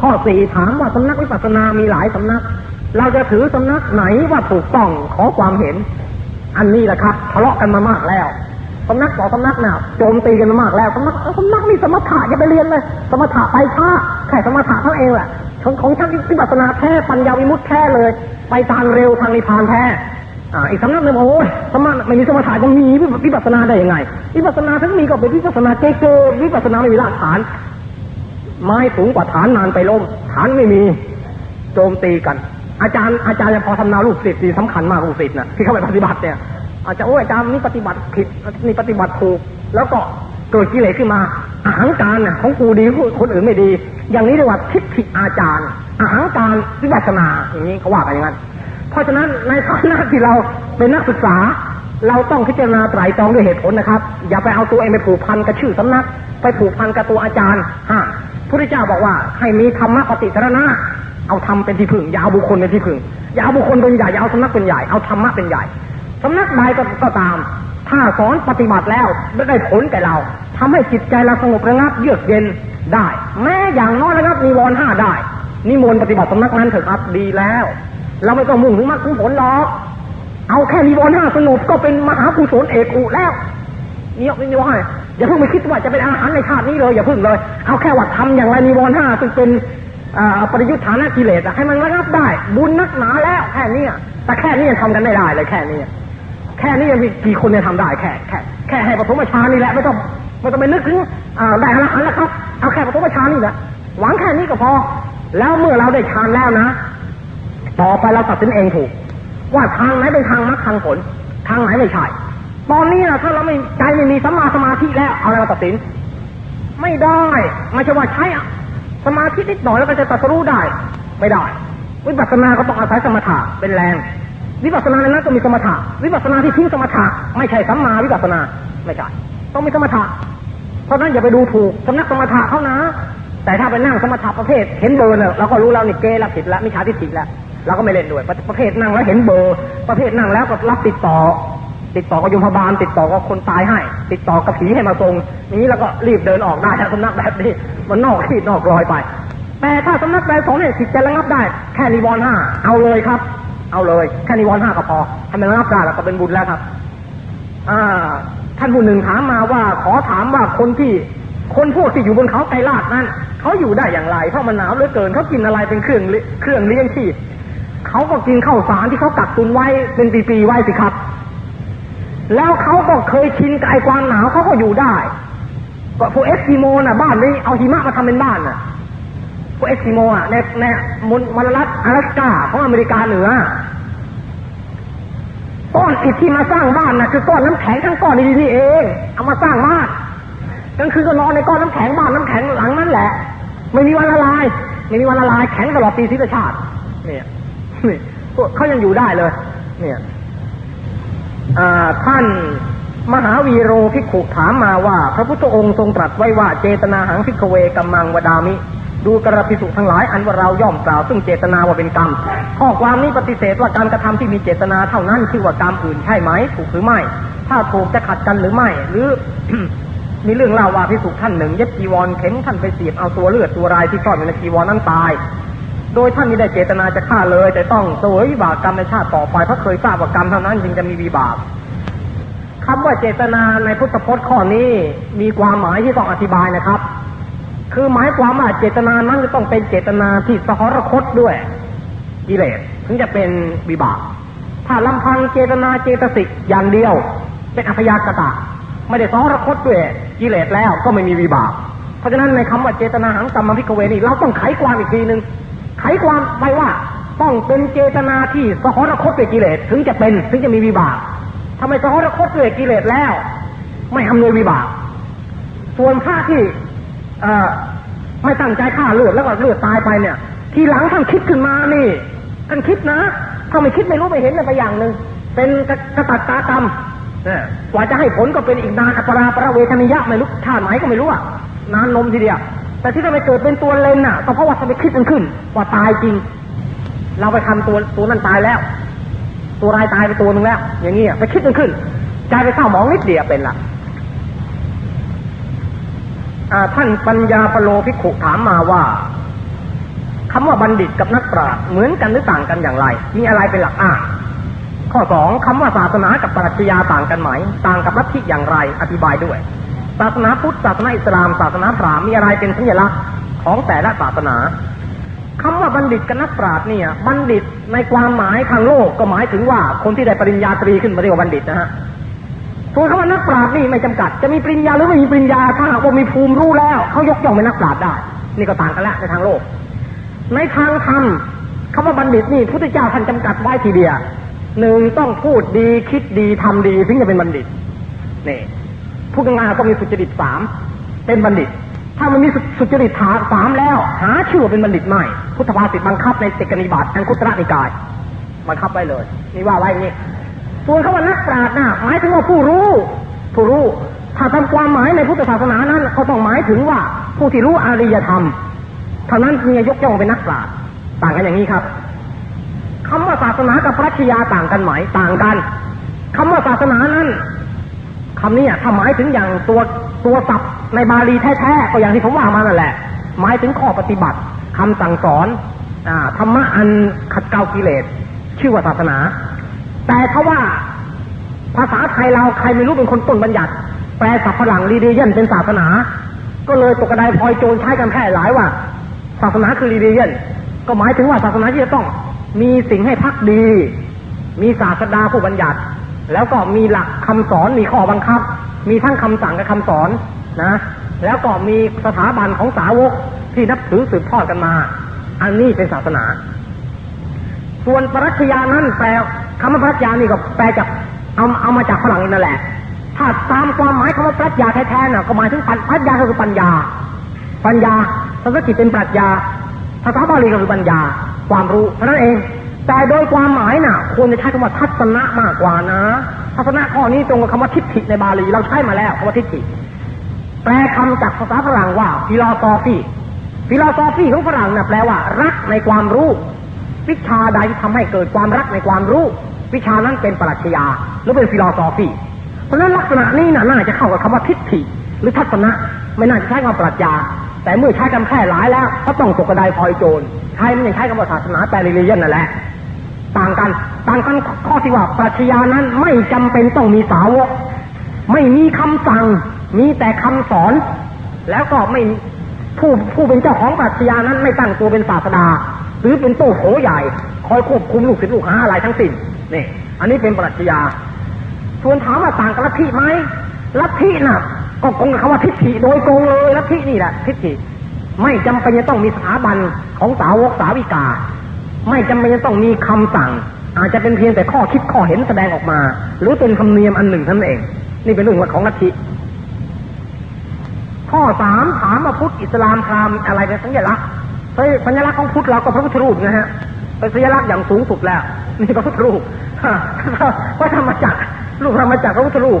ข้อสี่ถามว่าสำนักวิปัสสนามีหลายสำนัก เราจะถือสำนักไหนว่าถูกต้องขอความเห็น อันนี้แหละครับทะเลาะกันมามากแล้วสำนักต่อสำนักเนี่ยโจมตีกันมามากแล้วสำนักสำนักนี่สมถะอย่าไปเรียนเลย สมถะไปช้าแค่สมถะเท่าเองแหละของของช่างวิปัสสนาแท้ปัญญาวิมุตแท้เลย ไปทางเร็วทางนิพพานแท้อ่าอีกสำนักหนึ่งโอ้ยสมถะไม่มีสมถะจะมีวิปัสสนาได้ยังไงวิปัสสนาทั้งมีก็เป็นวิปัสสนาเก๊กวิปัสสนาไม่มีรากฐาน ไม้สูงกว่าฐานนานไปล้มฐานไม่มีโจมตีกัน อาจารย์อาจารย์ยังพอทำนาลูกศิษย์ที่สำคัญมากลูกศิษย์นะที่เข้าไปปฏิบัติเนี่ย อาจจะโอ้ยอาจารย์นี่ปฏิบัติผิดนี่ปฏิบัติถูก แล้วก็เกิดกิเลสขึ้นมาอาหังการน่ะของกูดีคนอื่นไม่ดี อย่างนี้เรียกว่าทิฏฐิอาจารย์อาหังการวิปัสนาอย่างนี้เขาว่ากันอย่างนั้นเพราะฉะนั้นในฐานะที่เราเป็นนักศึกษา เราต้องพิจารณาไตรตรองด้วยเหตุผลนะครับ อย่าไปเอาตัวเองไปผูกพันกับชื่อสำนัก ไปผูกพันกับตัวอาจารย์ฮะพระเจ้าบอกว่าให้มีธรรมะปฏิสารณะเอาธรรมเป็นที่พึ่งอย่าเอาบุคคลเป็นที่พึ่งอย่าเอาบุคคลเป็นใหญ่อย่าเอาสำนักเป็นใหญ่เอาธรรมะเป็นใหญ่สำนักใดก็ตาม ถ้าสอนปฏิบัติแล้วได้ผลแก่เราทำให้จิตใจเราสงบระงับเยือกเย็นได้ แม้อย่างน้อยระงับนิวรณ์ห้าได้ นิมนต์ปฏิบัติสำนักนั้นเถอะครับดีแล้ว เราไม่ต้องมุ่งถึงมรรคผลหรอก เอาแค่นิวรณ์ห้าสงบก็เป็นมหากุศลเอกอุแล้วเนี่ยนี่ว่าอย่าเพิ่งไปคิดว่าจะเป็นอาหารในชาตินี้เลยอย่าเพิ่งเลย เอาแค่ว่าทำอย่างไรนิวรณ์ห้าซึ่งเป็นปริยุทธานะกิเลสให้มันระงับได้ บุญนักหนาแล้วแค่นี้แต่แค่นี้ยังทำกันไม่ได้เลยแค่นี้แค่นี้ยังมีกี่คนจะทำได้แค่แค่แค่ให้ปฐมฌานนี่แหละไม่ต้องไม่ต้องไปนึกถึงได้อรหันต์แล้วครับเอาแค่ปฐมฌานนี่แหละหวังแค่นี้ก็พอ แล้วเมื่อเราได้ฌานแล้วนะ ต่อไปเราตัดสินเองถูก ว่าทางไหนเป็นทางมรรคทางผล ทางไหนไม่ใช่ ตอนนี้นะถ้าเราไม่ใจไม่มีสัมมาสมาธิแล้วเอาอะไรมาตัดสิน ไม่ได้ไม่ใช่ว่าใช้สมาธินิดหน่อยแล้วก็จะตัดสู้ได้ ไม่ได้ วิปัสสนาก็ต้องอาศัยสมถะเป็นแรง วิปัสสนาในนั้นก็มีสมถะ วิปัสสนาที่ทิ้งสมถะไม่ใช่สัมมาวิปัสสนาไม่ใช่ ต้องมีสมถะ เพราะนั้นอย่าไปดูถูกสำนักสมถะเขานะ แต่ถ้าไปนั่งสมถะประเภทเห็นเบอร์เนี่ยเราก็รู้แล้วนี่เกละผิดแล้วมิจฉาทิฏฐิแล้ว เราก็ไม่เล่นด้วย ประเภทนั่งแล้วเห็นเบอร์ ประเภทนั่งแล้วก็รับติดต่อ ติดต่อกับยมพบาลติดต่อกับคนตายให้ ติดต่อกับผีให้มาทรงนี้แล้วก็รีบเดินออกได้ถ้าสำนักแบบนี้มันนอกที่นอกรอยไป แต่ถ้าสำนักใดสองเนี่ยจิตจะระงับได้ แค่นิวรณ์ห้าเอาเลยครับ เอาเลยแค่นิวรณ์ห้าก็พอให้มันรับได้แล้วก็เป็นบุญแล้วครับ อ่า ท่านผู้หนึ่งถามมาว่าขอถามว่าคนที่คนพวกที่อยู่บนเขาไกลาดนั้นเขาอยู่ได้อย่างไร เพราะมันหนาวเหลือเกินเขากินอะไรเป็นเครื่องเครื่องเลี้ยงชีพ เขาก็กินข้าวสารที่เขากักตุนไว้เป็นปีๆไว้สิครับ แล้วเขาก็เคยชินกับไอความหนาวเขาก็อยู่ได้ก็พวกเอสกิโมน่ะ บ้านนี้เอาหิมะมาทำเป็นบ้านน่ะพวกเอสกิโมอ่ะในในมณฑลรัฐ阿拉斯กาของอเมริกาเหนือก้อนอิฐที่มาสร้างบ้านนะคือก้อนน้ำแข็งทั้งก้อนนี่นี่เอง เอามาสร้างบ้านกลางคืนก็นอนในก้อนน้ำแข็งบ้านน้ำแข็งหลังนั้นแหละ ไม่มีวันละลาย ไม่มีวันละลายแข็งตลอดปีศิลชาติ เนี่ย นี่เขายังอยู่ได้เลย เนี่ยท่านมหาวีโรพิขุถามมาว่า พระพุทธองค์ทรงตรัสไว้ว่าเจตนาหังพิกเวกัมมังวดามิ ดูกระพิสุทั้งหลายอันว่าเราย่อมกล่าวซึ่งเจตนาว่าเป็นกรรมข้อความนี้ปฏิเสธว่าการกระทำที่มีเจตนาเท่านั้นชื่อว่ากรรมอื่นใช่ไหมถูกหรือไม่ ถ้าถูกจะขัดกันหรือไม่ หรือมีเรื่องเล่าว่าพิสุท่านหนึ่งเย็บจีวรเข็มท่านไปเสียบเอาตัวเลือดตัวรายที่ซ่อนอยู่ในจีวรนั้นตาย โดยท่านไม่ได้เจตนาจะฆ่าเลย แต่ต้องเสวยวิบากกรรมในชาติต่อไปเพราะเคยทราบว่ากรรมเท่านั้นจึงจะมีวิบากคำว่าเจตนาในพุทธพจน์ข้อนี้มีความหมายที่ต้องอธิบายนะครับ คือหมายความว่าเจตนานั้นจะต้องเป็นเจตนาที่สหรคตด้วยกิเลสถึงจะเป็นวิบาก ถ้าลำพังเจตนาเจตสิกอย่างเดียว เป็นอัพยากตะ ไม่ได้สหรคตด้วยกิเลสแล้วก็ไม่มีวิบาก เพราะฉะนั้นในคำว่าเจตนาหังกรรมพิกเวนี่เราต้องไขความอีกทีหนึ่ง ไขความไปว่าต้องเป็นเจตนาที่สหรคตด้วยกิเลสถึงจะเป็นถึงจะมีวิบากทำไมสหรคตด้วยกิเลสแล้ว ไม่อำนวยวิบาก ส่วนผ้าที่ไม่ตั้งใจฆ่าเลือดแล้วก็เลือดตายไปเนี่ย ทีหลังท่านคิดขึ้นมานี่ท่านคิดนะถ้าไม่คิดไม่รู้ไม่เห็นไปอย่างหนึ่งเป็นกระตัดตากรรมกว่าจะให้ผลก็เป็นอีกนานอัปราประเวทนิยะไม่รู้ชาติไหนก็ไม่รู้อะนานนมทีเดียว แต่ที่ทำไมเกิดเป็นตัวเลนน่ะก็เพราะว่าท่าไปคิดกันขึ้น ว่าตายจริง เราไปทำตัวตัวนั้นตายแล้ว ตัวรายตายไปตัวหนึ่งแล้ว อย่างเงี้ยไปคิดกันขึ้นใจไปเข้าหมองนิดเดียวเป็นละท่านปัญญาปโลภิกขุถามมาว่าคำว่าบัณฑิตกับนักปราชญ์เหมือนกันหรือต่างกันอย่างไร มีอะไรเป็นหลักอ้างข้อสองคำว่าศาสนากับปรัชญาต่างกันไหม ต่างกับลัทธิอย่างไร อธิบายด้วย ศาสนาพุทธศาสนาอิสลามศาสนาพราหมณ์มีอะไรเป็นสัญลักษณ์ของแต่ละศาสนาคำว่าบัณฑิตกับนักปราชญ์เนี่ย บัณฑิตในความหมายทางโลกก็หมายถึงว่าคนที่ได้ปริญญาตรีขึ้นมาเรียกว่าบัณฑิตนะฮะส่วนคำว่านักปราชญ์นี่ไม่จำกัด จะมีปริญญาหรือไม่มีปริญญาถ้าหากว่ามีภูมิรู้แล้วเขายกย่องเป็นนักปราชญ์ได้ นี่ก็ต่างกันแล้วในทางโลก ในทางธรรมคำว่าบัณฑิตนี่พุทธเจ้าท่านจำกัดไว้ทีเดียวหนึ่งต้องพูดดีคิดดีทำดีถึงจะเป็นบัณฑิตนี่ พูดง่ายๆก็มีสุจริตสามเป็นบัณฑิต ถ้ามันมีสุจริตฐานสามแล้ว หาชื่อเป็นบัณฑิตไม่ พุทธภาษิตบังคับในเตกนิบาตอังคุตระนิกายบังคับไว้เลยนี่ว่าไว้นี่ส่วนคำว่านักปราชญ์นะหมายถึงว่าผู้รู้ ผู้รู้ถ้าทำความหมายในพุทธศาสนานั้นเขาต้องหมายถึงว่าผู้ที่รู้อริยธรรมเท่านั้นมียกย่องเป็นนักปราชญ์ต่างกันอย่างนี้ครับคำว่าศาสนากับปรัชญาต่างกันไหมต่างกันคำว่าศาสนานั้น คำนี้ถ้าหมายถึงอย่างตัวตัวศัพท์ในบาลีแท้ๆก็อย่างที่ผมว่ามานั่นแหละ หมายถึงข้อปฏิบัติคำสั่งสอนอธรรมะอันขัดเกลากิเลสชื่อว่าศาสนา แต่ถ้าว่าภาษาไทยเราใครไม่รู้เป็นคนต้นบัญญัติ แปลศัพท์ฝรั่งรีเดียนเป็นศาสนา ก็เลยตกกระไดพลอยโจรใช้กันแพร่หลายว่า ศาสนาคือรีเดียนก็หมายถึงว่าศาสนาที่จะต้องมีสิ่งให้พักดี มีศาสดาผู้บัญญัติ แล้วก็มีหลักคำสอนมีข้อบังคับ มีทั้งคำสั่งกับคำสอนนะ แล้วก็มีสถาบันของสาวกที่นับถือสืบทอดกันมา อันนี้เป็นศาสนา ส่วนปรัชญานั้นแปลคำว่าปรัชญานี่ก็แปลจากเอาเอามาจากฝรั่งนั่นแหละ ถ้าตามความหมายคำว่าปรัชญาแท้ๆน่ะก็หมายถึงปรัชญาคือปัญญา ปัญญาสันสกฤตเป็นปรัชญาภาษาบาลีก็คือปัญญา ความรู้เท่านั้นเอง แต่โดยความหมายน่ะ ควรจะใช้คำว่าทัศนะมากกว่านะ ทัศนะข้อนี้ตรงกับคำว่าทิฏฐิในบาลีเราใช้มาแล้วคำว่าทิฏฐิแปลคำจากภาษาฝรั่งว่า philosophy philosophy ของฝรั่งน่ะแปลว่า รักในความรู้ วิชาใดที่ทำให้เกิดความรักในความรู้ วิชานั้นเป็นปรัชญาหรือเป็น philosophy เพราะฉะนั้นลักษณะนี้น่ะน่าจะเข้ากับคำว่าทิฏฐิ หรือทัศนะไม่น่าจะใช้คำปรัชญาแต่เมื่อใช้กันแพร่หลายแล้วก็ต้องตกกระไดพลอยโจรใช้มันยังใช้คำว่าศาสนาแต่ลิเลียนนั่นแหละ ต่างกันต่างกันข้อที่ว่าปรัชญานั้นไม่จำเป็นต้องมีสาวก ไม่มีคำสั่ง มีแต่คำสอน แล้วก็ไม่ผู้ผู้เป็นเจ้าของปรัชญานั้นไม่ตั้งตัวเป็นศาสดา หรือเป็นโต้โผใหญ่ คอยควบคุมลูกศิษย์ลูกหาอะไรทั้งสิ้นนี่ อันนี้เป็นปรัชญาส่วนถามว่าต่างกับลัทธิไหมลัทธิน่ะ ก็คงคำว่าทิฏฐิโดยตรงเลยลัทธินี่แหละทิฏฐิไม่จำเป็นจะต้องมีสถาบันของสาวกสาวิกา ไม่จำเป็นจะต้องมีคำสั่ง อาจจะเป็นเพียงแต่ข้อคิดข้อเห็นแสดงออกมา หรือเป็นธรรมเนียมอันหนึ่งท่านเอง นี่เป็นเรื่องของลัทธิข้อสามถามว่าพุทธอิสลามพราหมณ์อะไรเป็นสัญลักษณ์สัญลักษณ์ของพุทธเราก็พระพุทธรูปนะฮะเป็นสัญลักษณ์อย่างสูงสุดแล้วนี่พระพุทธรูปพระธรรมจักรรูปธรรมจักรพระพุทธรูป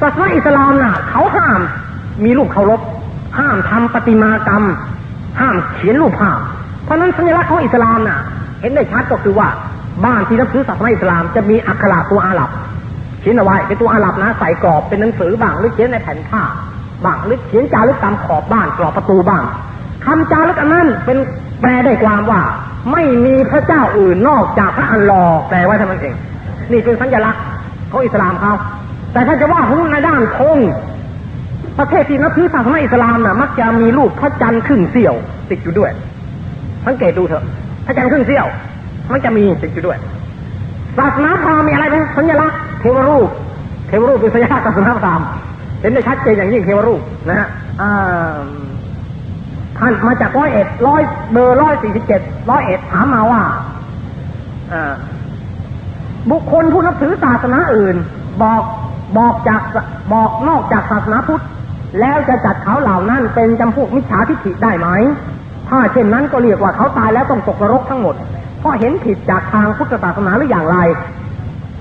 ศาสนาอิสลามน่ะ เขาห้ามมีรูปเคารพห้ามทำปฏิมากรรม ห้ามเขียนรูปภาพเพราะนั้นสัญลักษณ์ของอิสลามน่ะ เห็นได้ชัดก็คือว่าบ้านที่นับถือศาสนาอิสลามจะมีอักขระตัวอาหรับเขียนเอาไว้เป็นตัวอาหรับนะใส่กรอบเป็นหนังสือบ้างหรือเขียนในแผ่นผ้าบ้างหรือเขียนจารึกตามขอบบ้านกรอบประตูบ้างคำจารึกอันนั้นเป็นแปลได้ความว่า ไม่มีพระเจ้าอื่นนอกจากพระอัลลอฮ์แปลไว้เท่านั้นเอง นี่เป็นสัญลักษณ์ของอิสลามเขาแต่ถ้าจะว่าพูดในด้านธงประเทศที่นับถือศาสนาอิสลามน่ะมักจะมีรูปพระจันทร์ครึ่งเสี้ยวติดอยู่ด้วย สังเกตดูเถอะ พระจันทร์ครึ่งเสี้ยว มันจะมีติดอยู่ด้วยศาสนาพราหมณ์มีอะไรไหมสัญลักษณ์เทวรูป เทวรูปเป็นสัญลักษณ์ศาสนาพราหมณ์เห็นได้ชัดเจนอย่างยิ่งเทวรูปนะฮะท่านมาจากร้อยเอ็ดร้อยเบอร์ร้อยสี่สิบเจ็ดร้อยเอ็ดถามมาว่าบุคคลผู้นับถือศาสนาอื่น บอกบอกจากบอกนอกจากศาสนาพุทธ แล้วจะจัดเขาเหล่านั้นเป็นจำพวกมิจฉาทิฏฐิได้ไหม ถ้าเช่นนั้นก็เรียกว่าเขาตายแล้วต้องตกนรกทั้งหมด เพราะเห็นผิดจากทางพุทธศาสนาหรืออย่างไร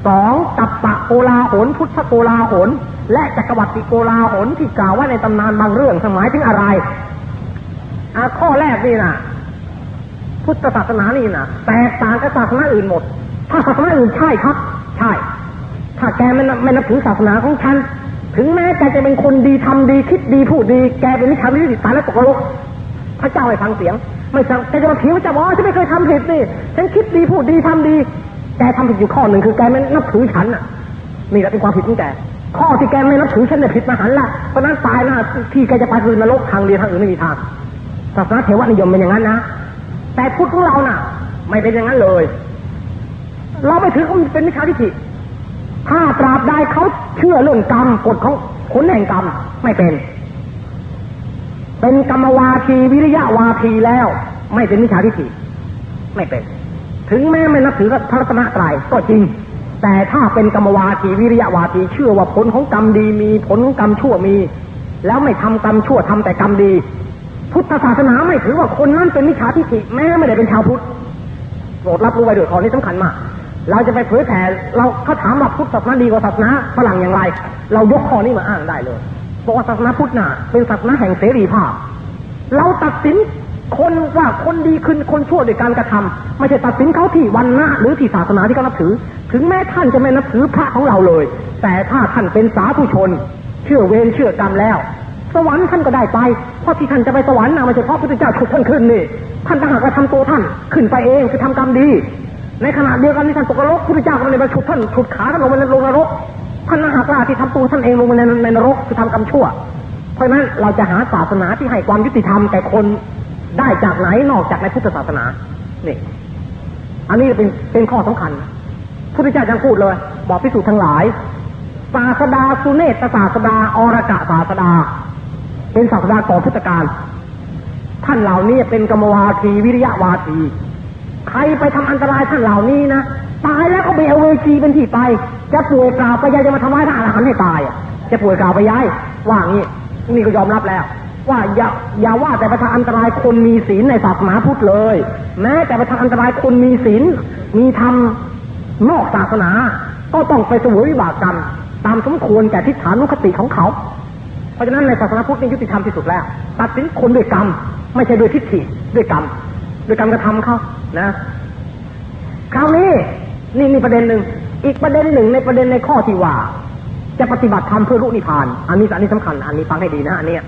สองตับปะโกลาหนพุทธโกลาหนและจักรวรรดิโกลาหนที่กล่าวว่าในตำนานบางเรื่องสมัยถึงอะไรอาข้อแรกนี่นะพุทธศาสนานี่นะแตกต่างกับศาสนาอื่นหมด ถ้าศาสนาอื่นใช่ครับ ใช่ ถ้าแกไม่ไม่นับถือศาสนาของฉัน ถึงแม้แกจะเป็นคนดีทำดีคิดดีพูดดี แกเป็นมิจฉาทิฏฐิตายแล้วตกนรก พระเจ้าให้ฟังเสียง ไม่ใช่แกจะมาเถียงว่าจะบอกฉันไม่เคยทำผิดนี่ฉันคิดดีพูดดีทำดี แกทำผิดอยู่ข้อหนึ่งคือแกไม่นับถือฉันอะนี่แหละเป็นความผิดของแกข้อที่แกไม่นับถือฉันเนี่ยผิดมหันละเพราะนั้นตายหน้าที่แกจะไปคือนรกทางเดียวทางอื่นไม่มีทางศาสนาเทวนิยมเป็นอย่างนั้นนะแต่พุทธของเราน่ะ ไม่เป็นอย่างนั้นเลย เราไม่ถือเขาเป็นมิจฉาทิฏฐิถ้าตราบใดเขาเชื่อเรื่องกรรมกฎของผลแห่งกรรมไม่เป็น เป็นกรรมวาทีวิริยะวาทีแล้ว ไม่เป็นมิจฉาทิฏฐิไม่เป็น ถึงแม้ไม่นับถือพระรัตนตรัยก็จริง แต่ถ้าเป็นกรรมวาทีวิริยะวาทีเชื่อว่าผลของกรรมดีมีผลของกรรมชั่วมี แล้วไม่ทำกรรมชั่วทำแต่กรรมดี พุทธศาสนาไม่ถือว่าคนนั้นเป็นมิจฉาทิฏฐิแม้ไม่ได้เป็นชาวพุทธโปรดรับรู้ไว้ด้วยข้อนี้สำคัญมากเราจะไปเผยแผ่เราเขาถามว่าพุทธศาสนาดีกว่าศาสนาฝรั่งอย่างไร เรายกข้อนี้มาอ้างได้เลย บอกว่าศาสนาพุทธน่ะเป็นศาสนาแห่งเสรีภาพ เราตัดสินคนว่าคนดีขึ้นคนชั่วโดยการกระทำไม่ใช่ตัดสินเขาที่วันหน้าหรือที่ศาสนาที่เขานับถือ ถึงแม้ท่านจะไม่นับถือพระของเราเลย แต่ถ้าท่านเป็นสาธุชน เชื่อเวรเชื่อกรรมแล้ว สวรรค์ท่านก็ได้ไปเพราะที่ท่านจะไปสวรรค์นะไม่ใช่เพราะพระพุทธเจ้าฉุดท่านขึ้นนี่ท่านต่างหากกระทำตัวท่านขึ้นไปเองคือทำกรรมดี ในขณะเดียวกันที่ท่านตกนรกพระพุทธเจ้าก็ไม่ได้มาฉุดท่านฉุดขาท่านลงไปในลงนรก ท่านต่างหากล่ะที่ทำตัวท่านเองลงไปในในนรกคือทำกรรมชั่ว เพราะฉะนั้นเราจะหาศาสนาที่ให้ความยุติธรรมแก่คนได้จากไหนนอกจากในพุทธศาสนานี่อันนี้เป็นเป็นข้อสำคัญพระพุทธเจ้ายังพูดเลย บอกพิสูจน์ทั้งหลาย ศาสดาสุเนตศาสดาอรกะศาสดา เป็นศาสดาก่อพุทธกาลท่านเหล่านี้เป็นกรรมวาทีวิริยะวาที ใครไปทำอันตรายท่านเหล่านี้นะ ตายแล้วก็ไปเอาเวจีเป็นที่ไป จะป่วยกล่าวไปยายจะมาทำร้ายท่านอรหันต์ให้ตายอะจะป่วยกล่าวไปย้ายว่างี้นี่ก็ยอมรับแล้ว ว่าอย่าอย่าว่าแต่ประทานอันตรายคนมีศีลในศาสนาพุทธเลย แม้แต่ประทานอันตรายคนมีศีลมีธรรมนอกศาสนา ก็ต้องไปสวยวิบากกรรมตามสมควรแก่ทิฏฐานุคติของเขา เพราะฉะนั้นในศาสนาพุทธนี่ยุติธรรมที่สุดแล้ว ตัดสินคนด้วยกรรม ไม่ใช่ด้วยทิฏฐิด้วยกรรม ด้วยการกระทำเขานะ คราวนี้ นี่มีประเด็นหนึ่ง อีกประเด็นหนึ่งในประเด็นในข้อที่ว่า จะปฏิบัติธรรมเพื่อรู้นิพพาน อันนี้อันนี้สำคัญ อันนี้ฟังให้ดีนะอันเนี้ย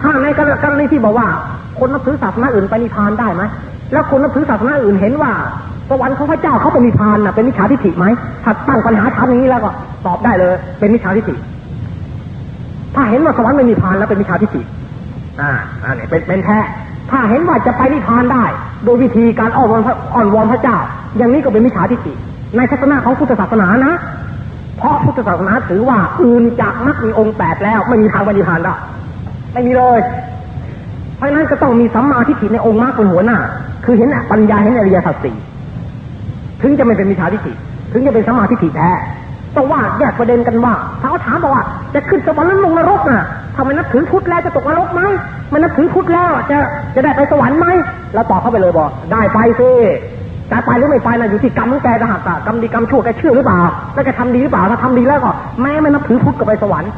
ถ้าในกรณีที่บอกว่า คนนับถือศาสนาอื่นไปนิพพานได้ไหมแล้วคนนับถือศาสนาอื่นเห็นว่าสวรรค์ของพระเจ้าเขาเป็นนิพพานน่ะเป็นมิจฉาทิฏฐิไหมถ้าตั้งปัญหาถามอย่างนี้แล้วก็ตอบได้เลย เป็นมิจฉาทิฏฐิถ้าเห็นว่าสวรรค์เป็นนิพพานแล้วเป็นมิจฉาทิฏฐิอ่าอันนี้เป็นเป็นแท้ ถ้าเห็นว่าจะไปนิพพานได้ โดยวิธีการอ้อนวอนอ้อนวอนพระเจ้า อย่างนี้ก็เป็นมิจฉาทิฏฐิในศาสนาของพุทธศาสนานะ เพราะพุทธศาสนาถือว่าอื่นจากมรรคมีองค์แปดแล้วไม่มีทางไปนิพพานได้ไม่มีเลย เพราะฉะนั้นก็ต้องมีสัมมาทิฏฐิในองค์มรรคเป็นหัวหน้า คือเห็นปัญญาเห็นอริยสัจสี่ถึงจะไม่เป็นมิจฉาทิฏฐิถึงจะเป็นสัมมาทิฏฐิแท้ ต้องว่าแยกประเด็นกันว่าถ้าเขาถามบอกว่า จะขึ้นสวรรค์แล้วลงนรกน่ะทำไมนับถือพุทธแล้วจะตกนรกไหมมันนับถือพุทธแล้วจะจะได้ไปสวรรค์ไหมเราตอบเข้าไปเลยบอกได้ไปสิจะไปหรือไม่ไปนะอยู่ที่กรรมของแกจะหักอะกรรมดีกรรมชั่วแกเชื่อหรือเปล่าแล้วแกทำดีหรือเปล่าถ้าทำดีแล้วก็แม้ไม่นับถือพุทธก็ไปสวรรค์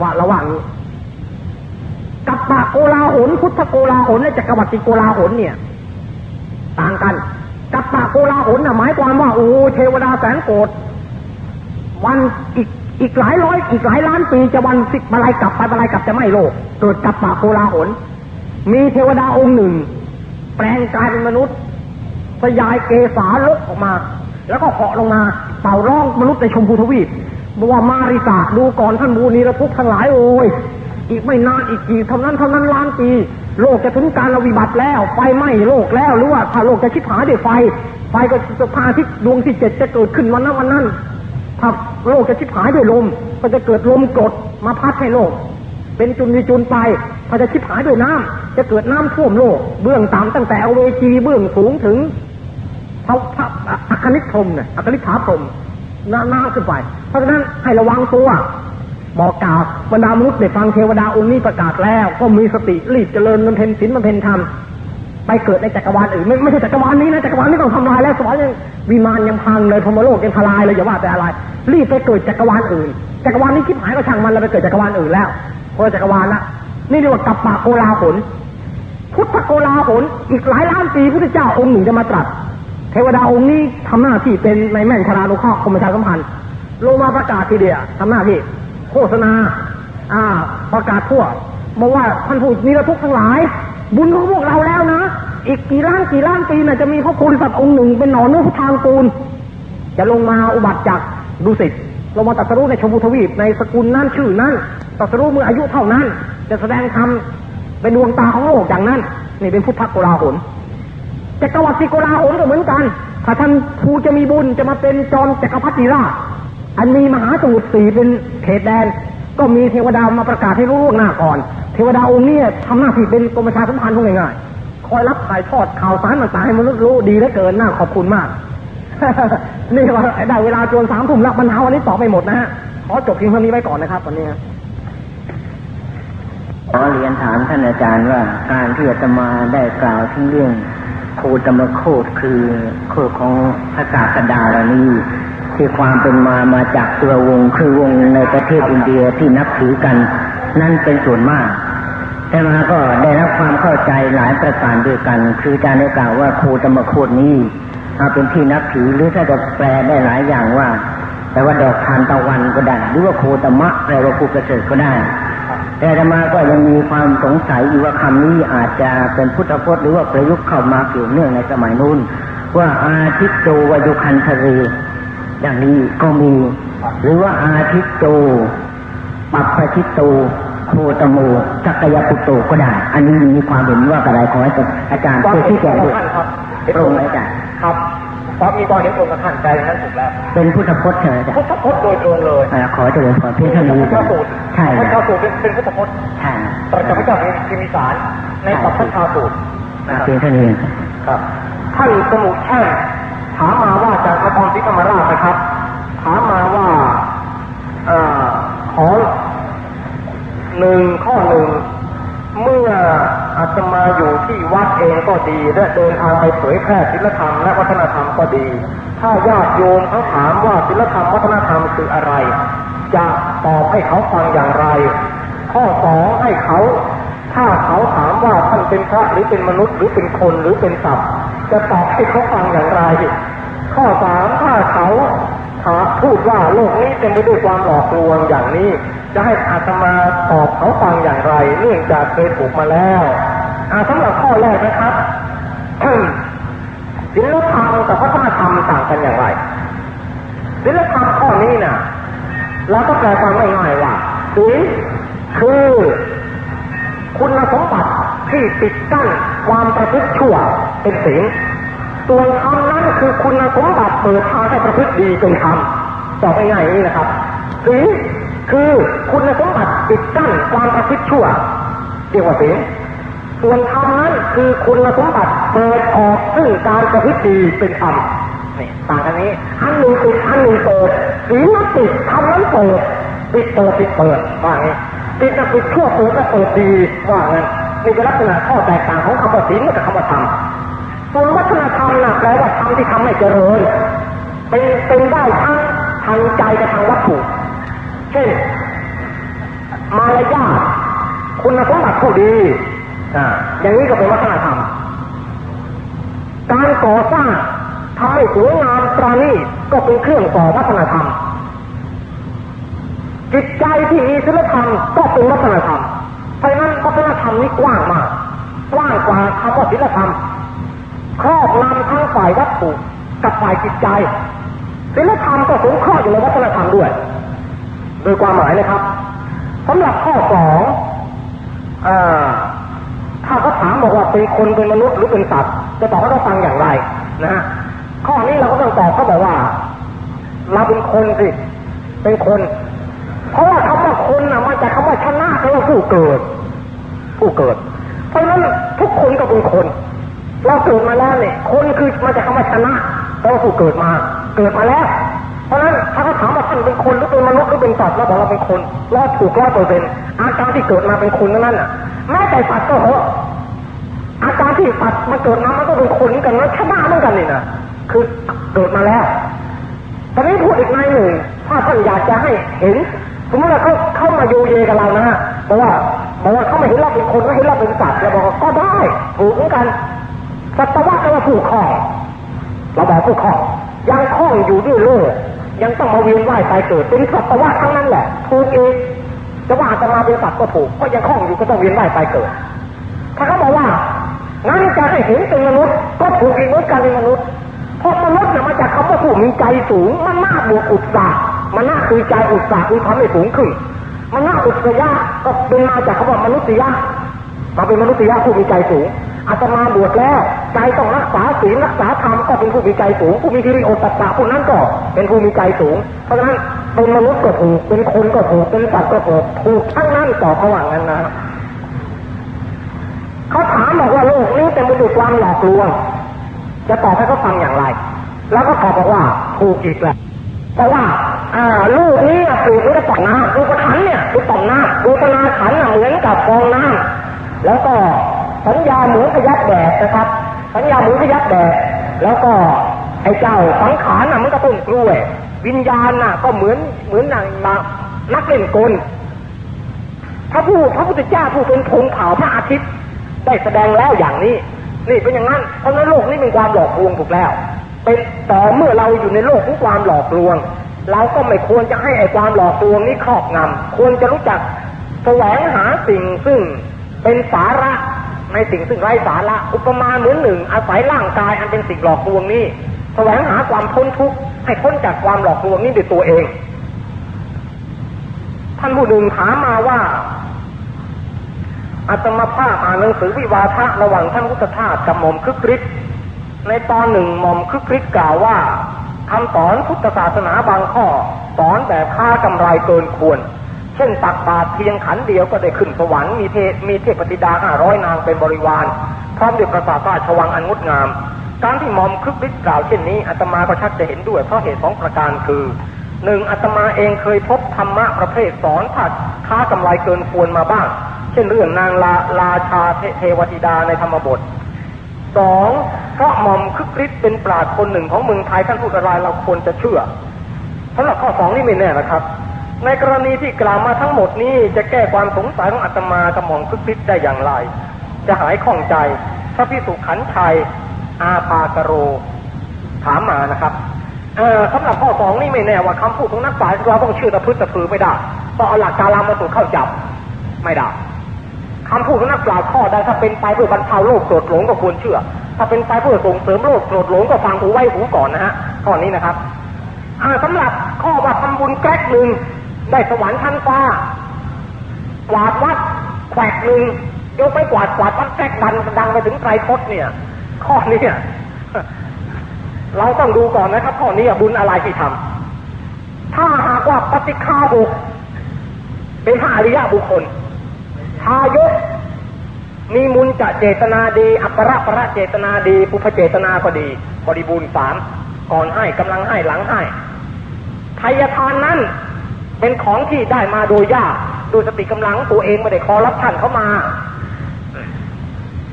ว่าระหว่างกับปะโกลาหนพุทธโกลาหนและจักรวรรดิโกลาหนเนี่ย ต่างกัน กับปะโกลาหนน่ะหมายความว่าโอ้เทวดาแสนโกรธ วันอีกอีกหลายร้อยอีกหลายล้านปีจะวันสิบมาลายกลับไปมาลายกลับจะไม่โลก เกิดกับปะโกลาหน มีเทวดาองค์หนึ่ง แปลงกายเป็นมนุษย์สยายเกสาลกออกมา แล้วก็เหาะลงมาเป่าร้องมนุษย์ในชมพูทวีปบอกว่ามาริสาดูก่อนท่านบูนีระทุกทั้งหลายโอ้ยอีกไม่นานอีกกี่เท่านั้นเท่านั้นล้านปี โลกจะถึงการระวิบัติแล้วไฟไหม้โลกแล้วหรือว่าถ้าโลกจะชิบหายด้วยไฟ ไฟก็จะพาที่ดวงที่เจ็ดจะเกิดขึ้นวันนั้นวันนั้น ถ้าโลกจะชิบหายด้วยลม ก็จะเกิดลมกรดมาพัดให้โลก เป็นจุนมีจุนไปถ้าจะชิบหายด้วยน้ำจะเกิดน้ำท่วมโลก เบื้องต่ำตั้งแต่เอเวจีเบื้องสูงถึงเท่าอัคนิพรมเนี่ยอัคนิฐาพรมน้าน้าขึ้นไป เพราะฉะนั้นให้ระวังตัวบอกกล่าวบรรดามนุษย์ได้ฟังเทวดาองค์นี้ประกาศแล้ว ก็มีสติรีบเจริญมันเพนศีลมันเพนธรรม ไปเกิดในจักรวาลอื่นไม่ไม่ใช่จักรวาลนี้นะจักรวาลนี้ต้องทำลายแล้วสวรรค์ยังวิมานยังพังเลยพรมโลกยังทลายเลยอย่าว่าแต่อะไรรีบไปเกิดจักรวาลอื่นจักรวาลนี้คิดหายก็ช่างมันเราไปเกิดจักรวาลอื่นแล้วเพราะจักรวาลละนี่เรียกว่ากับปะโกลาหนพุทธโกลาหนอีกหลายล้านปีพุทธเจ้าองค์หนึ่งจะมาตรัสเทวดาองค์นี้ทำหน้าที่เป็นในแม่นชรานุเคราะห์กรมประชาสัมพันธ์ลงมาประกาศทีเดียวทำหน้าที่โฆษณา อ่า ประกาศทั่วบอว่าท่านผู้นิรทุกข์ทั้งหลาย บุญของพวกเราแล้วนะ อีกกี่ล้านกี่ล้านปีน่ะจะมีพระโพธิสัตว์องค์หนึ่งเป็นหนอนเนื้อพทางกูล จะลงมาอุบัติจากดุสิตลงมาตัสรู้ในชมพูทวีปในสกุลนั้นชื่อนั้นตัสรู้เมื่ออายุเท่านั้น จะแสดงธรรมเป็นดวงตาของโลกอย่างนั้นนี่เป็นพุทธโกลาหลจักรวรรดิโกลาหลก็เหมือนกัน ถ้าท่านภูจะมีบุญจะมาเป็นจอมจักรพรรดิราชอันมีมหาสมุทรสีเป็นเขตแดน ก็มีเทวดามาประกาศให้รู้ล่วงหน้าก่อน เทวดาองค์นี้ทำหน้าที่เป็นกรมประชาสัมพันธ์ง่ายๆ คอยรับถ่ายทอดข่าวสารต่างๆให้มนุษย์รู้ดีเหลือเกินน่าขอบคุณมาก นี่ว่าได้เวลาจนสามทุ่มแล้วปัญหาวันนี้ตอบไม่หมดนะฮะขอจบเพียงเท่านี้ไว้ก่อนนะครับวันนี้ขอเรียนถามท่านอาจารย์ว่าการที่อาตมาได้กล่าวถึงเรื่องโคตมโคตคือโคตของพระศาสดาเหล่านี้ที่ความเป็นมามาจากตัววงคือวงในประเทศอินเดียที่นับถือกัน นั่นเป็นส่วนมาก แต่มาก็ได้รับความเข้าใจหลายประการด้วยกัน คืออาจารย์ได้กล่าวว่าโคตมโคตนี้เอาเป็นที่นับถือหรือถ้าจะแปลได้หลายอย่างว่าแปลว่าดอกทานตะวันก็ได้ หรือว่าโคตมะแปลว่าภูกระเสริฐก็ได้ แต่ธรรมาก็ยังมีความสงสัยอยู่ว่าคำนี้อาจจะเป็นพุทธพจน์หรือว่าประยุกต์เข้ามาเกี่ยวเนื่องในสมัยนู้น ว่าอาทิตโจวายุคันทะเรอย่างนี้ก็มี หรือว่าอาทิตโจปัปปชิตโต โคตโมสักยปุตโตก็ได้ อันนี้มีความเห็นว่าอะไรขอให้อาจารย์ช่วยชี้แจงด้วยตรงอาจารย์ครับเพราะมีความเห็นตรงกับท่านใจนั้นถูกแล้ว เป็นพุทธพจน์เถิดอาจารพุทย์ธพจน์โดยตรงเลยอ่าขอเจริญพรเพียงเท่านี้พระเจ้าสูตรใช่พระเจ้าสูตรเป็นเป็นพุทธพจน์ใช่ตรัสจากพระเจ้าพิมิสารในปัพพชาสูตรอ่าเพียงเท่านี้ครับท่านสมุทแช่งถามมาว่าจากนครศรีธรรมราชนะครับ ถามมาว่าเอ่อขอ หนึ่งข้อหนึ่งเมื่ออาตมาอยู่ที่วัดเองก็ดี และเดินทางไปเผยแพร่ศิลธรรมและวัฒนธรรมก็ดี ถ้าญาติโยมเขาถามว่าศิลธรรมวัฒนธรรมคืออะไร จะตอบให้เขาฟังอย่างไร ข้อสองให้เขา ถ้าเขาถามว่าท่านเป็นพระหรือเป็นมนุษย์หรือเป็นคนหรือเป็นสัตว์จะตอบให้เขาฟังอย่างไร ข้อสามถ้าเขาถามพูดว่าโลกนี้เต็มไปด้วยความหลอกลวงอย่างนี้ จะให้อาตมาตอบเขาฟังอย่างไรเนื่องจากเคยถูกมาแล้วอาสำหรับข้อแรกนะครับศิลธรรมกับวัฒนธรรมต่างกันอย่างไรศิลธรรมข้อนี้นะเราก็แปลความง่ายๆว่าศีลคือคุณสมบัติที่ปิดกั้นความประพฤติชั่วเป็นศีลส่วธรรมนั้นคือคุณสมบัติเปิดทางให้ประพฤติดีเป็นธรรมตอบง่ายๆนี้นะครับศีล คือคุณสมบัติปิดกั้นความประพฤติชั่วเรียกว่าศีลส่วนธรรมนั้นคือคุณสมบัติเปิดออกซึ่งการประพฤติดีเป็นธรรมนี่ต่างกันนี้อันหนึ่งปิดอันหนึ่งเปิดศีลนั้นปิดธรรมนั้นเปิดปิดเปิดปิดเปิดว่าไงปิดกับปิดชั่วเปิดก็เปิดดีว่างั้นนี่เป็นลักษณะข้อแตกต่างของคำว่าศีลกับคำว่าธรรมส่วนวัฒนธรรมนะแปลว่าธรรมที่ทำให้เจริญเป็นเป็นได้ทั้งทางใจกับทางวัตถุ เช่น มารยาทคุณสมบัติผู้ดีอ่าอย่างนี้ก็เป็นวัฒนธรรม การก่อสร้างทำให้สวยงามปราณีตก็เป็นเครื่องก่อวัฒนธรรม จิตใจที่มีศีลธรรมก็เป็นวัฒนธรรม เพราะฉะนั้นวัฒนธรรมนี้กว้างมากกว้างกว่าคำว่าศีลธรรมครอบงำทั้งฝ่ายวัตถุกับฝ่ายจิตใจศีลธรรมก็สงเคราะห์อยู่ในวัฒนธรรมด้วย โดยความหมายนะครับสำหรับข้อสองอถ้าเขาถามบอกว่าเป็นคนเป็นมนุษย์หรือเป็นสัตว์จะตอบให้เขาฟังอย่างไรนะฮะข้อนี้เราก็ต้องตอบเขาบอกว่าเราเป็นคนสิเป็นคน เพราะว่าคำว่าคนนะมาจากคำว่าชนะแปลว่าผู้เกิด ผู้เกิด เพราะฉะนั้นทุกคนก็เป็นคน เราเกิดมาแล้วเนี่ยคนคือมาจากคำว่าชนะแปลว่าผู้เกิดมา เกิดมาแล้ว เพราะนั้นถ้าเขาถามว่าท่านเป็นคนหรือเป็นมนุษย์หรือเป็นสัตว์เราบอกเราเป็นคนเราถูกร้อยเปอร์เซ็นต์อาการที่เกิดมาเป็นคนนั่นน่ะแม้แต่สัตว์ก็เหอะอาการที่สัตว์มาเกิดมามันก็เป็นคนเหมือนกันนะชนะเหมือนกันนี่นะคือเกิดมาแล้วตอนนี้พูดอีกในหนึ่งถ้าท่านอยากจะให้เห็นสมมติว่าเขาเข้ามาโยเยกับเรานะฮะบอกว่าบอกว่าเขาไม่เห็นเราเป็นคนไม่เห็นเราเป็นสัตว์เราบอกว่าก็ได้ถูกเหมือนกันสัตวะก็ว่าผู้คอเราบอกผู้คอ ยังคล้องอยู่ด้วยโลกยังต้องมาเวียนว่ายตายเกิดเป็นสัตวะทั้งนั้นแหละถูกเองจะว่าจะมาเป็นสัตว์ก็ถูกเพราะยังคล้องอยู่ก็ต้องเวียนว่ายตายเกิด ถ้าเขาบอกว่างั้นจะให้เห็นเป็นมนุษย์ก็ถูกอีกเหมือนกันเป็นมนุษย์เพราะมนุษย์เนี่ยมาจากคำว่าผู้มีใจสูงมันน่าบวกอุตสาห์มันน่าคือใจอุตสาห์คือทำให้สูงขึ้นมันน่าอุตสยะก็เป็นมาจากคำว่ามนุษย์ยะมาเป็นมนุษยะผู้มีใจสูงอาตมาบวชแล้ว ใจต้องรักษาศีลรักษาธรรมก็เป็นผู้มีใจสูง ผู้มีทิริโอตตะผู้นั้นก็เป็นผู้มีใจสูง เพราะฉะนั้นเป็นมนุษย์ก็ถูกเป็นคนก็ถูกเป็นสัตว์ก็ถูกถูกทั้งนั้นต่อเขาว่างั้นนะเขาถามบอกว่าโลกนี้เต็มไปด้วยความหลอกลวงจะตอบให้เขาฟังอย่างไร แล้วก็ตอบบอกว่าถูกอีกแหละเพราะว่าอ่าลูกนี้ปลูกไว้ในต่อน้ำลูกกระขันเนี่ยคือต่อน้ำลูกนาขันเหมือนกับฟองน้ำแล้วก็สัญญาเหมูพยัดแดดนะครับ สัญญาหมูพยัดแดดแล้วก็ไอ้เจ้าสังขารน่ะมันก็ต้นกล้วย วิญญาณน่ะ ก็เหมือนเหมือนนางนักเล่นกลพระผู้พระพุทธเจ้าผู้เป็นธงขาวพระอาทิตย์ได้แสดงแล้วอย่างนี้ นี่เป็นอย่างนั้นเพราะนั้นโลกนี้เป็นความหลอกลวงถูกแล้ว เป็นต่อเมื่อเราอยู่ในโลกของความหลอกลวงเราก็ไม่ควรจะให้ไอ้ความหลอกลวงนี้ครอบงำควรจะรู้จักแสวงหาสิ่งซึ่งเป็นสาระ ในสิ่งซึ่งไร้สาระอุปมาเหมือนหนึ่ง อาศัยร่างกายอันเป็นสิ่งหลอกลวงนี้แสวงหาความพ้นทุกข์ให้พ้นจากความหลอกลวงนี้ด้วยตัวเอง ท่านผู้หนึ่งถามมาว่าอาตมาภาพอ่านหนังสือวิวาทะระหว่างท่านพุทธทาสกับหม่อมคึกฤทธิ์ในตอนหนึ่งหม่อมคึกฤทธิ์กล่าวว่าคำสอนพุทธศาสนาบางข้อ สอนแบบค่ากำไรเกินควร เช่นตักบาตรเพียงขันเดียวก็ได้ขึ้นสวรรค์มีเทมีเทพธิดาห้าร้อยนางเป็นบริวารพร้อมด้วยประสาทราชวังอันงดงาม การที่มอมคึกฤทธิ์กล่าวเช่นนี้อาตมาก็ชักจะเห็นด้วยเพราะเหตุสองประการคือหนึ่งอาตมาเองเคยพบธรรมะประเภทสอนผัดค้ากำไรเกินควรมาบ้าง เช่นเรื่องนางลาลาชาเทวธิดาในธรรมบทสองเพราะหม่อมคึกฤทธิ์เป็นปราชญ์คนหนึ่งของเมืองไทยท่านพูดอะไรเราควรจะเชื่อสำหรับข้อสองนี่ไม่แน่นะครับ ในกรณีที่กล่าวมาทั้งหมดนี้จะแก้ความสงสัยของอาตมากับหม่อมคึกฤทธิ์ได้อย่างไร จะหายข้องใจพระพิสุขันชัย อาปากโร ถามมานะครับเออสำหรับข้อสองนี่ไม่แน่ว่าคำพูดของนักปราชญ์เราต้องเชื่อตะพื้นตะพือไม่ได้ต้องเอาหลักการามาสู่เข้าจับ ไม่ได้คำพูดของนักปราชญ์ข้อใดถ้าเป็นไปเพื่อบรรเทาโลกโกรธหลงก็ควรเชื่อ ถ้าเป็นไปเพื่อส่งเสริมโลกโกรธหลงก็ฟังหูไว้หูก่อนนะฮะข้อนี้นะครับอ่าสำหรับข้อว่าทำบุญแกล้งหนึ่ง ได้สวรรค์ชั้นฟ้ากวาดวัดแขกหนึ่งยกไปกวาดกวาดวัดแกล้ดันดังไปถึงไตรพจน์เนี่ย ข้อนี้เราต้องดูก่อนนะครับ ข้อนี้บุญอะไรที่ทำถ้าหากว่าปฏิฆาบุกเป็นพระอริยบุคคลทายกมีมุนจะเจตนาดี อัปรประเจตนาดี ปุพเจตนาก็ดีบริบูรณ์สามก่อนให้กำลังให้หลังให้ทายทานนั้น เป็นของที่ได้มาโดยยากโดยสติกำลังตัวเองไม่ได้คอรับท่านเข้ามา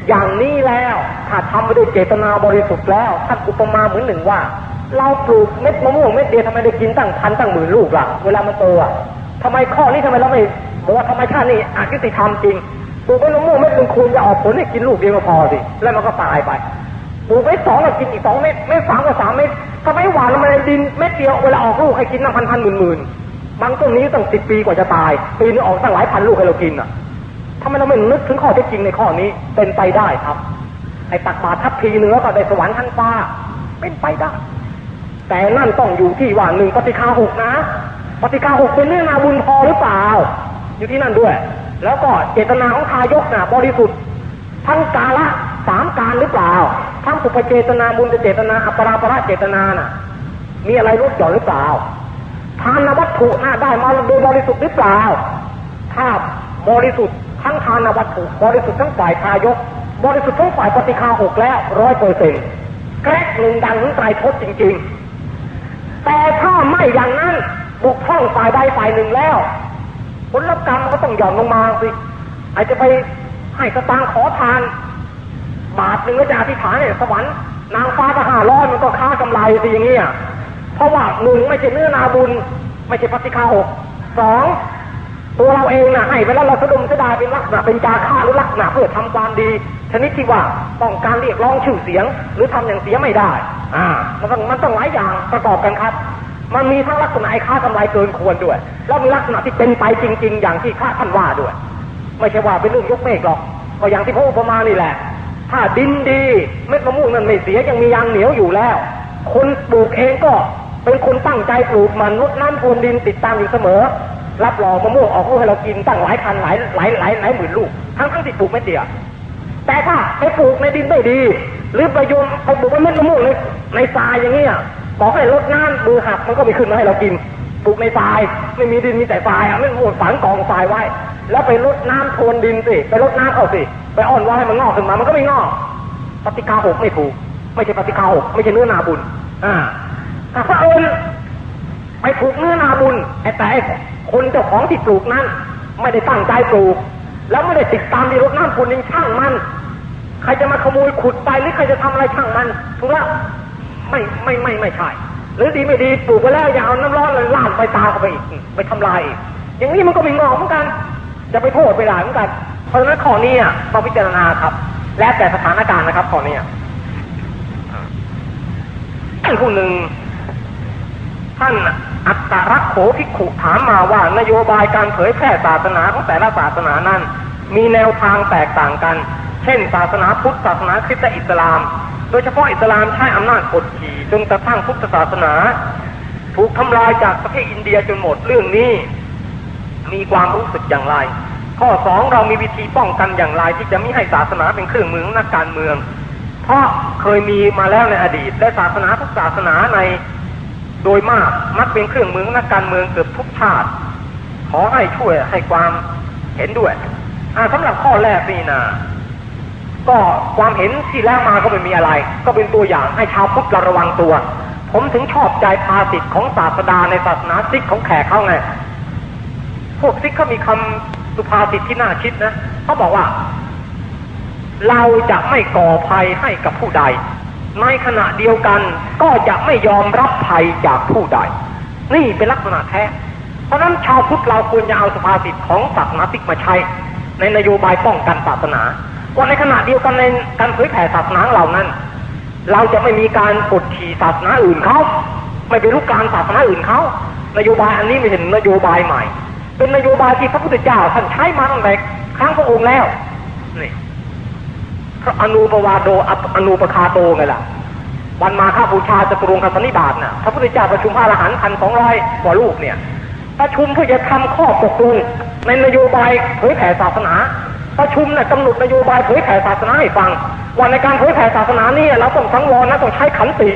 อย่างนี้แล้วถ้าทำไปด้วยเจตนาบริสุทธิ์แล้วท่านอุปมาเหมือนหนึ่งว่า เราปลูกเม็ดมะม่วงเม็ดเดียวทำไมได้กินตั้งพันตั้งหมื่นลูกล่ะ เวลามันโตอะทำไมข้อนี้ทำไมเราไม่บอกว่าธรรมชาตินี่อายุติธรรมจริงปลูกเม็ดมะม่วงเม็ดหนึ่งคูณจะออกผลให้กินลูกเดียวก็พอสิแล้วมันก็ตายไปปลูกเม็ดสองก็กินอีกสองเม็ดเม็ดสามก็สามเม็ดทำไมหวานลงมาในดินเม็ดเดียวเวลาออกลูกให้กินตั้งพันพันหมื่นหมื่น บางต้นนี้ต้องสิบปีกว่าจะตาย ปีนึงออกตั้งหลายพันลูกให้เรากินอะทำไมเราไม่นึกถึงข้อเท็จจริงในข้อนี้ เป็นไปได้ครับไอ้ตักบาตรทัพพีเนื้อก็ได้สวรรค์ชั้นฟ้า เป็นไปได้ แต่นั่นต้องอยู่ที่ว่าหนึ่งปฏิฆาหกนะปฏิฆาหกเป็นเรื่องนาบุญพอหรือเปล่า อยู่ที่นั่นด้วย แล้วก็เจตนาของทายกนะบริสุทธิ์ทั้งกาละสามการหรือเปล่าทั้งสุภเจตนาบุญเจตนาอัปราประเจตนาน่ะ มีอะไรลดหย่อนหรือเปล่า ทานวัตถุน่าได้มาดยบริสุทธิ์หรือเปล่า ถ้าบริสุทธิ์ทั้งทานวัตถุบริสุทธิ์ทั้งฝ่ายทายก บริสุทธิ์ทั้งฝ่ายปฏิฆาหกแล้วร้อยเปอร์เซ็นต์แกล้หนึ่งดังถึงตายทศจริง ๆ แต่ถ้าไม่อย่างนั้นบุกท่องฝ่ายใดฝ่ายหนึ่งแล้วผลรับกรรมก็ต้องหย่อนลงมาสิอาจจะไปให้สตางค์ขอทาน บาทหนึ่งก็จะอธิษฐานเนี่ยสวรรค์นางฟ้าก็ห้าร้อยมันก็ค่ากำไรสิอย่างเงี้ย ราะว่าหนึ่งไม่ใช่เนื้อนาบุญ ไม่ใช่ปฏิฆาหกสองตัวเราเองนะให้ไปแล้วเราสะดุมสะดาเป็นลักษณะเป็นจาค่าหรือลักษณะเพื่อทำความดี ชนิดที่ว่าต้องการเรียกร้องชื่อเสียง หรือทำอย่างเสียไม่ได้ อ่า มันต้องมันต้องหลายอย่างประกอบกันครับ มันมีทั้งลักษณะไอ้ค่ากำไรเกินควรด้วย แล้วมีลักษณะที่เป็นไปจริง ๆ อย่างที่ข้าท่านว่าด้วย ไม่ใช่ว่าเป็นเรื่องยกเมฆหรอกก็อย่างที่พระอุปมานี่แหละ ถ้าดินดีเม็ดมะม่วงนั้นไม่เสียยังมียางเหนียวอยู่แล้ว คนปลูกเองก็ เป็นคนตั้งใจปลูกมันรดน้ำพรวนดินติดตามอยู่เสมอ รับรองมะม่วงออกลูกให้เรากินตั้งหลายพันหลายหลายหลายหลายหมื่นลูกทั้งทั้งที่ปลูกไม่เดียแต่ถ้าไปปลูกในดินไม่ดี หรือไปโยนไปปลูกเม็ดมะม่วงในในทรายอย่างเงี้ยบอกให้รดน้ำมือหักมันก็ไม่ขึ้นมาให้เรากินปลูกในทรายไม่มีดินมีแต่ทรายอะไม่มวฝังกองทรายไว้ แล้วไปรดน้ำโทนดินสิไปรดน้ำเอาสิไปอ่อนว่าให้มันงอกขึ้นมามันก็ไม่งอกปฏิกาหกไม่ถูก ไม่ใช่ปฏิกาหกไม่ใช่เนื้อนาบุญอ่า พระเอิญไปปลูกเนื้อนาบุญแต่คนเจ้าของที่ปลูกนั้น ไม่ได้ตั้งใจปลูก แล้วไม่ได้ติดตามที่รดน้ำปุญยังช่างมัน ใครจะมาขโมยขุดไปหรือใครจะทำอะไรช่างมันถูกแล้วไม่ไม่ไม่ไม่ใช่ หรือดีไม่ดีปลูกไปแล้วอย่าเอาน้ำร้อนเลยลาดไปตาเข้าไปอีกไปทำลายอีกอย่างนี้มันก็ไม่งอกเหมือนกัน จะไปโทษไปด่าเหมือนกัน เพราะฉะนั้นข้อนี้ต้องพิจารณาครับ แล้วแต่สถานการณ์นะครับข้อนี้ท่านผู้หนึ่ง ท่านอัตตรักโขภิกขุถามมาว่านโยบายการเผยแพร่ศาสนาของแต่ละศาสนานั้น มีแนวทางแตกต่างกัน เช่น ศาสนาพุทธศาสนาคริสต์และอิสลาม โดยเฉพาะอิสลามใช้อำนาจกดขี่จนกระทั่งพุทธศาสนา ถูกทำลายจากประเทศอินเดียจนหมดเรื่องนี้ มีความรู้สึกอย่างไร ข้อสองเรามีวิธีป้องกันอย่างไรที่จะไม่ให้ศาสนาเป็นเครื่องมือของนักการเมือง เพราะเคยมีมาแล้วในอดีตและศาสนาทุกศาสนาใน โดยมากมักเป็นเครื่องมือนักการเมืองเกือบทุกชาติ ขอให้ช่วยให้ความเห็นด้วยสำหรับข้อแรกนี่นะก็ความเห็นที่แล้วมาก็ไม่มีอะไร ก็เป็นตัวอย่างให้ชาวพุทธระวังตัว ผมถึงชอบใจภาสิทธิ์ของศาสดาในศาสนาซิกของแขกเขาไงพวกซิกเขามีคำสุภาษิตที่น่าคิดนะเขาบอกว่า เราจะไม่ก่อภัยให้กับผู้ใด ในขณะเดียวกันก็จะไม่ยอมรับภัยจากผู้ใด นี่เป็นลักษณะแท้ เพราะนั้นชาวพุทธเราควรจะเอาสภาษิตของศาสนาซิกมาใช้ ในนโยบายป้องกันศาสนาว่าในขณะเดียวกันในการเผยแผ่ศาสนาเหล่านั้น เราจะไม่มีการกดขี่ศาสนาอื่นเขาไม่ไปลุกการศาสนาอื่นเขานโยบายอันนี้ไม่ใช่นโยบายใหม่ เป็นนโยบายที่พระพุทธเจ้าท่านใช้มาตั้งแต่ครั้งพระองค์แล้วนี่ พระอนุปวาโดอนุปคาโตไงล่ะวันมาฆบูชาจตุรงคสนิบาตน่ะพระพุทธเจ้าประชุมพระอรหันต์พันสองร้อยกว่าลูกเนี่ย ประชุมเพื่อจะทำข้อตกลงในนโยบายเผยแผ่ศาสนา ประชุมเนี่ยกำหนดนโยบายเผยแผ่ศาสนาให้ฟังว่าในการเผยแผ่ศาสนานี่เราต้องสังวรนะต้องใช้ขันติ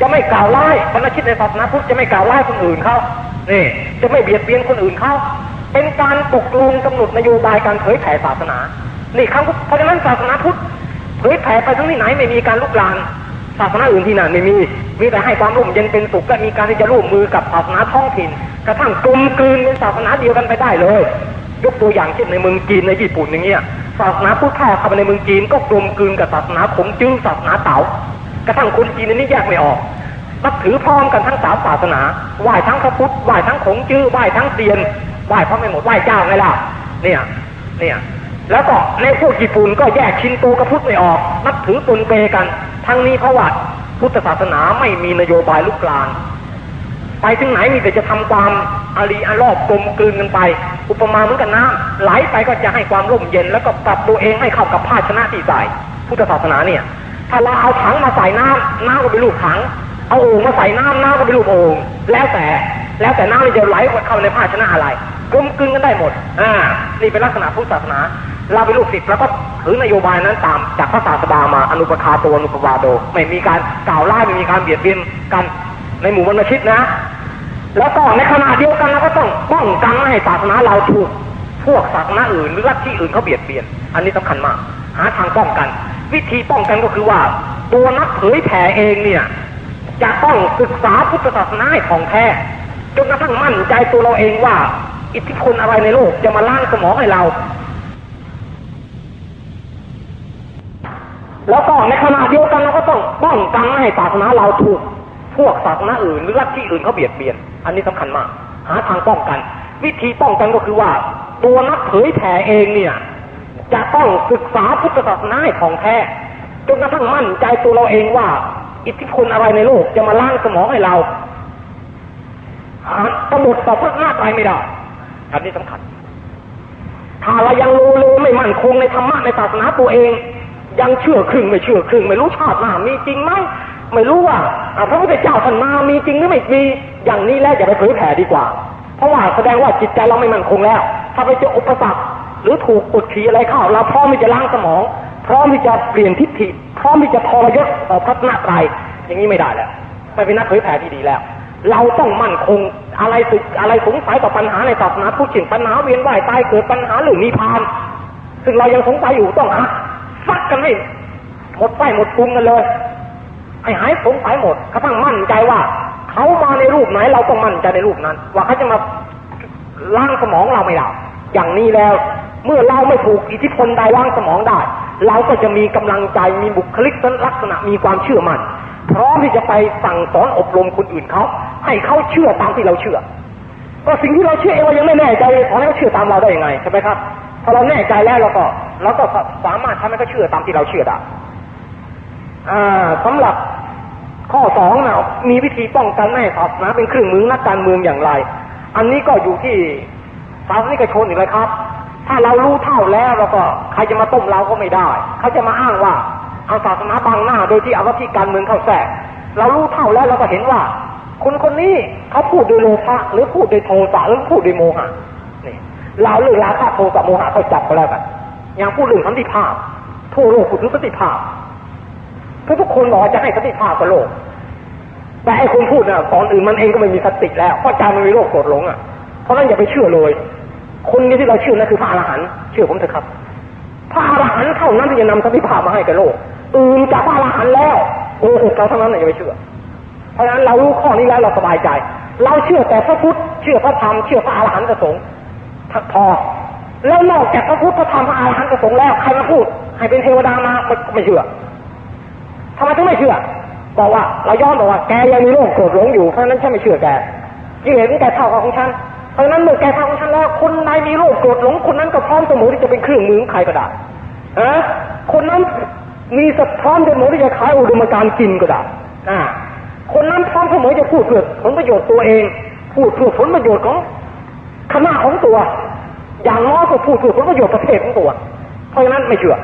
จะไม่กล่าวไล่บรรณชิตในศาสนาพุทธจะไม่กล่าวไล่คนอื่นเขานี่ จะไม่เบียดเบียนคนอื่นเขาเป็นการตกลงกำหนดนโยบายการเผยแผ่ศาสนา นี่ครั้งเพราะฉะนั้นศาสนาพุทธ เผยแผ่ไปทั้งที่ไหนไม่มีการลุกลานศาสนาอื่นที่นั่นไม่มี มีแต่ให้ความร่มเย็นเป็นสุขและมีการที่จะร่วมมือกับศาสนาท้องถิ่น กระทั่งกลมกลืนเป็นศาสนาเดียวกันไปได้เลย ยกตัวอย่างเช่นในเมืองจีนในญี่ปุ่นอย่างเงี้ย ศาสนาพุทธเข้าเข้าในเมืองจีนก็กลมกลืนกับศาสนาขงจื้อศาสนาเต๋ากระทั่งคนจีนนี่แยกไม่ออกนับถือพร้อมกันทั้งสามศาสนาไหว้ทั้งพระพุทธไหว้ทั้งขงจื้อไหว้ทั้งเตียนไหว้พระไม่หมดไหว้เจ้าไงล่ะเนี่ยเนี่ย แล้วก็ในพวกญี่ปุ่นก็แยกชินโตกับพุทธไม่ออก นับถือปนเปกัน ทั้งนี้เพราะว่าพุทธศาสนาไม่มีนโยบายลุกลาน ไปถึงไหนมีแต่จะทำความอารีอารอบกลมกลืนกันไป อุปมาเหมือนกันน้ำไหลไปก็จะให้ความร่มเย็น แล้วก็ปรับตัวเองให้เข้ากับภาชนะที่ใส่พุทธศาสนาเนี่ย ถ้าเราเอาถังมาใส่น้ำน้ำก็เป็นลูกถัง เอาโอ่งมาใส่น้ำน้ำก็เป็นลูกโอ่งแล้วแต่ แล้วแต่น้ำจะไหลเข้าในภาชนะอะไร กลมกลืนกันได้หมด อ่า นี่เป็นลักษณะพุทธศาสนา เราเป็นลูกศิษย์แล้วก็ถือนโยบายนั้นตามจากพระศาสดามาอนุปคาตัวอนุปวาโด ไม่มีการกล่าวล่ไม่มีการเบียดเบียนกันในหมู่บรรพชิตนะ แล้วก็ในขณะเดียวกันเราก็ต้องป้องกันไม่ให้ศาสนาเราถูกพวกศาสนาอื่นหรือลัทธิอื่นเขาเบียดเบียน อันนี้สำคัญมาก หาทางป้องกัน วิธีป้องกันก็คือว่า ตัวนักเผยแผ่เองเนี่ยจะต้องศึกษาพุทธศาสนาให้ของแท้จนกระทั่งมั่นใจตัวเราเองว่า อิทธิพลอะไรในโลกจะมาล้างสมองให้เรา แล้วก็ในขณะเดียวกันเราก็ต้องป้องกันให้ศาสนาเราถูก พวกศาสนาอื่นหรือลัทธิอื่นเขาเบียดเบียน อันนี้สำคัญมาก หาทางป้องกัน วิธีป้องกันก็คือว่า ตัวนักเผยแผ่เองเนี่ย จะต้องศึกษาพุทธศาสนาให้ของแท้จนกระทั่งมั่นใจตัวเราเองว่า อิทธิพลอะไรในโลกจะมาล้างสมองให้เราหากระบดต่อพระหน้าไปไม่ได้ อันนี้สำคัญ ถ้าเรายังรู้เลยไม่มั่นคงในธรรมะในศาสนาตัวเอง ยังเชื่อครึ่งไม่เชื่อครึ่ง ไม่รู้ชาติหน้ามีจริงไหมไม่รู้ว่าพระพุทธเจ้าท่านมามีจริงหรือไม่มีอย่างนี้แล้วอย่าไปเผยแผ่ดีกว่า เพราะว่าแสดงว่าจิตใจเราไม่มั่นคงแล้ว ถ้าไปเจออุปสรรคหรือถูกกดขี่อะไรเข้าเราพร้อมที่จะล้างสมอง พร้อมที่จะเปลี่ยนทิฏฐิพร้อมที่จะทรยศต่อพระนาไตรอย่างนี้ไม่ได้แล้วไม่เป็นนักเผยแผ่ที่ดีแล้ว เราต้องมั่นคงอะไรสึกอะไรสงสัยต่อปัญหาในศาสนาผู้ชินปัญหาเวียนว่ายตายเกิดปัญหาหรือนิพพานซึ่งเรายังสงสัยอยู่ต้องฮะฟัดกันให้หมดไฟหมดปรุงกันเลยให้หายสงสัยหมดกระทั่งมั่นใจว่า เขามาในรูปไหน เราต้องมั่นใจในรูปนั้น ว่าเขาจะมาล้างสมองเราไม่ได้อย่างนี้แล้ว เมื่อเราไม่ถูกอิทธิพลใดล้างสมองได้ เราก็จะมีกำลังใจมีบุคลิกลักษณะมีความเชื่อมั่น พร้อมที่จะไปสั่งสอนอบรมคนอื่นเขาให้เขาเชื่อตามที่เราเชื่อ ก็สิ่งที่เราเชื่อเองเรายังไม่แน่ใจขอให้เขาเชื่อตามเราได้ยังไงใช่ไหมครับพอเราแน่ใจแล้วเราก็เราก็สามารถทำให้เขาเชื่อตามที่เราเชื่อได้อ่าสำหรับข้อสองนะมีวิธีป้องกันไม่ศาสนาเป็นเครื่องมือนักการเมืองอย่างไร อันนี้ก็อยู่ที่ศาสนิกชนอีกเลยครับ ถ้าเรารู้เท่าแล้วเราก็ใครจะมาต้มเราก็ไม่ได้เขาจะมาอ้างว่า เอาศาสนาบังหน้า โดยที่เอาว่าที่การเมืองเข้าแทรกเรารู้เท่าแล้วเราก็เห็นว่า คนคนนี้เขาพูดโดยโลภะหรือพูดโดยโทสะหรือพูดโดยโมหะนี่เราเรื่องราคะโทสะโมหะเขาจับไปแล้วกันอย่างพูดเรื่องสันติภาพทั่วโลกพูดถึงสันติภาพทุกทุกคนบอกจะให้สันติภาพกับโลก แต่ไอ้คนพูดน่ะตอนอื่นมันเองก็ไม่มีสติแล้วเพราะใจมันมีโรคโกรธหลงอะเพราะนั้นอย่าไปเชื่อเลย คนนี้ที่เราเชื่อนั่นคือพระอรหันต์เชื่อผมเถอะครับพระอรหันต์เท่านั้นที่จะนำสันติภาพมาให้กับโลก อื่นจากพระอรหันต์แล้วโอ้โหเราทั้งนั้นย่าไปเชื่อ เพราะฉะนั้นเรารู้ข้อนี้แล้วเราสบายใจ เราเชื่อแต่พระพุทธเชื่อพระธรรมเชื่อพระอรหันตสงค์พอแล้วนอกจากพระพุทธพระธรรมพระอรหันตสงค์แล้วใครมาพูดให้เป็นเทวดามาไม่เชื่อทำไมถึงไม่เชื่อบอกว่าเราย้อนบอกว่าแกยังมีโรคโกรธหลงอยู่เพราะนั้นฉันไม่เชื่อแกยิ่งเห็นแกเท่ากับของฉันเพราะนั้นเมื่อแกเท่าของฉันแล้วคนใดมีโรคโกรธหลงคนนั้นก็พร้อมเสมอที่จะเป็นเครื่องมือใครก็ได้เออคนนั้น มีสะท้อนเสมอที่จะขายอุดมการกินก็ได้อ่าคนนั้นพร้อมเสมอจะพูดเพื่อผลประโยชน์ตัวเอง พูดเพื่อผลประโยชน์ของคณะของตัว อย่างน้อยก็พูดเพื่อผลประโยชน์ประเทศของตัว เพราะฉะนั้นไม่เชื่อ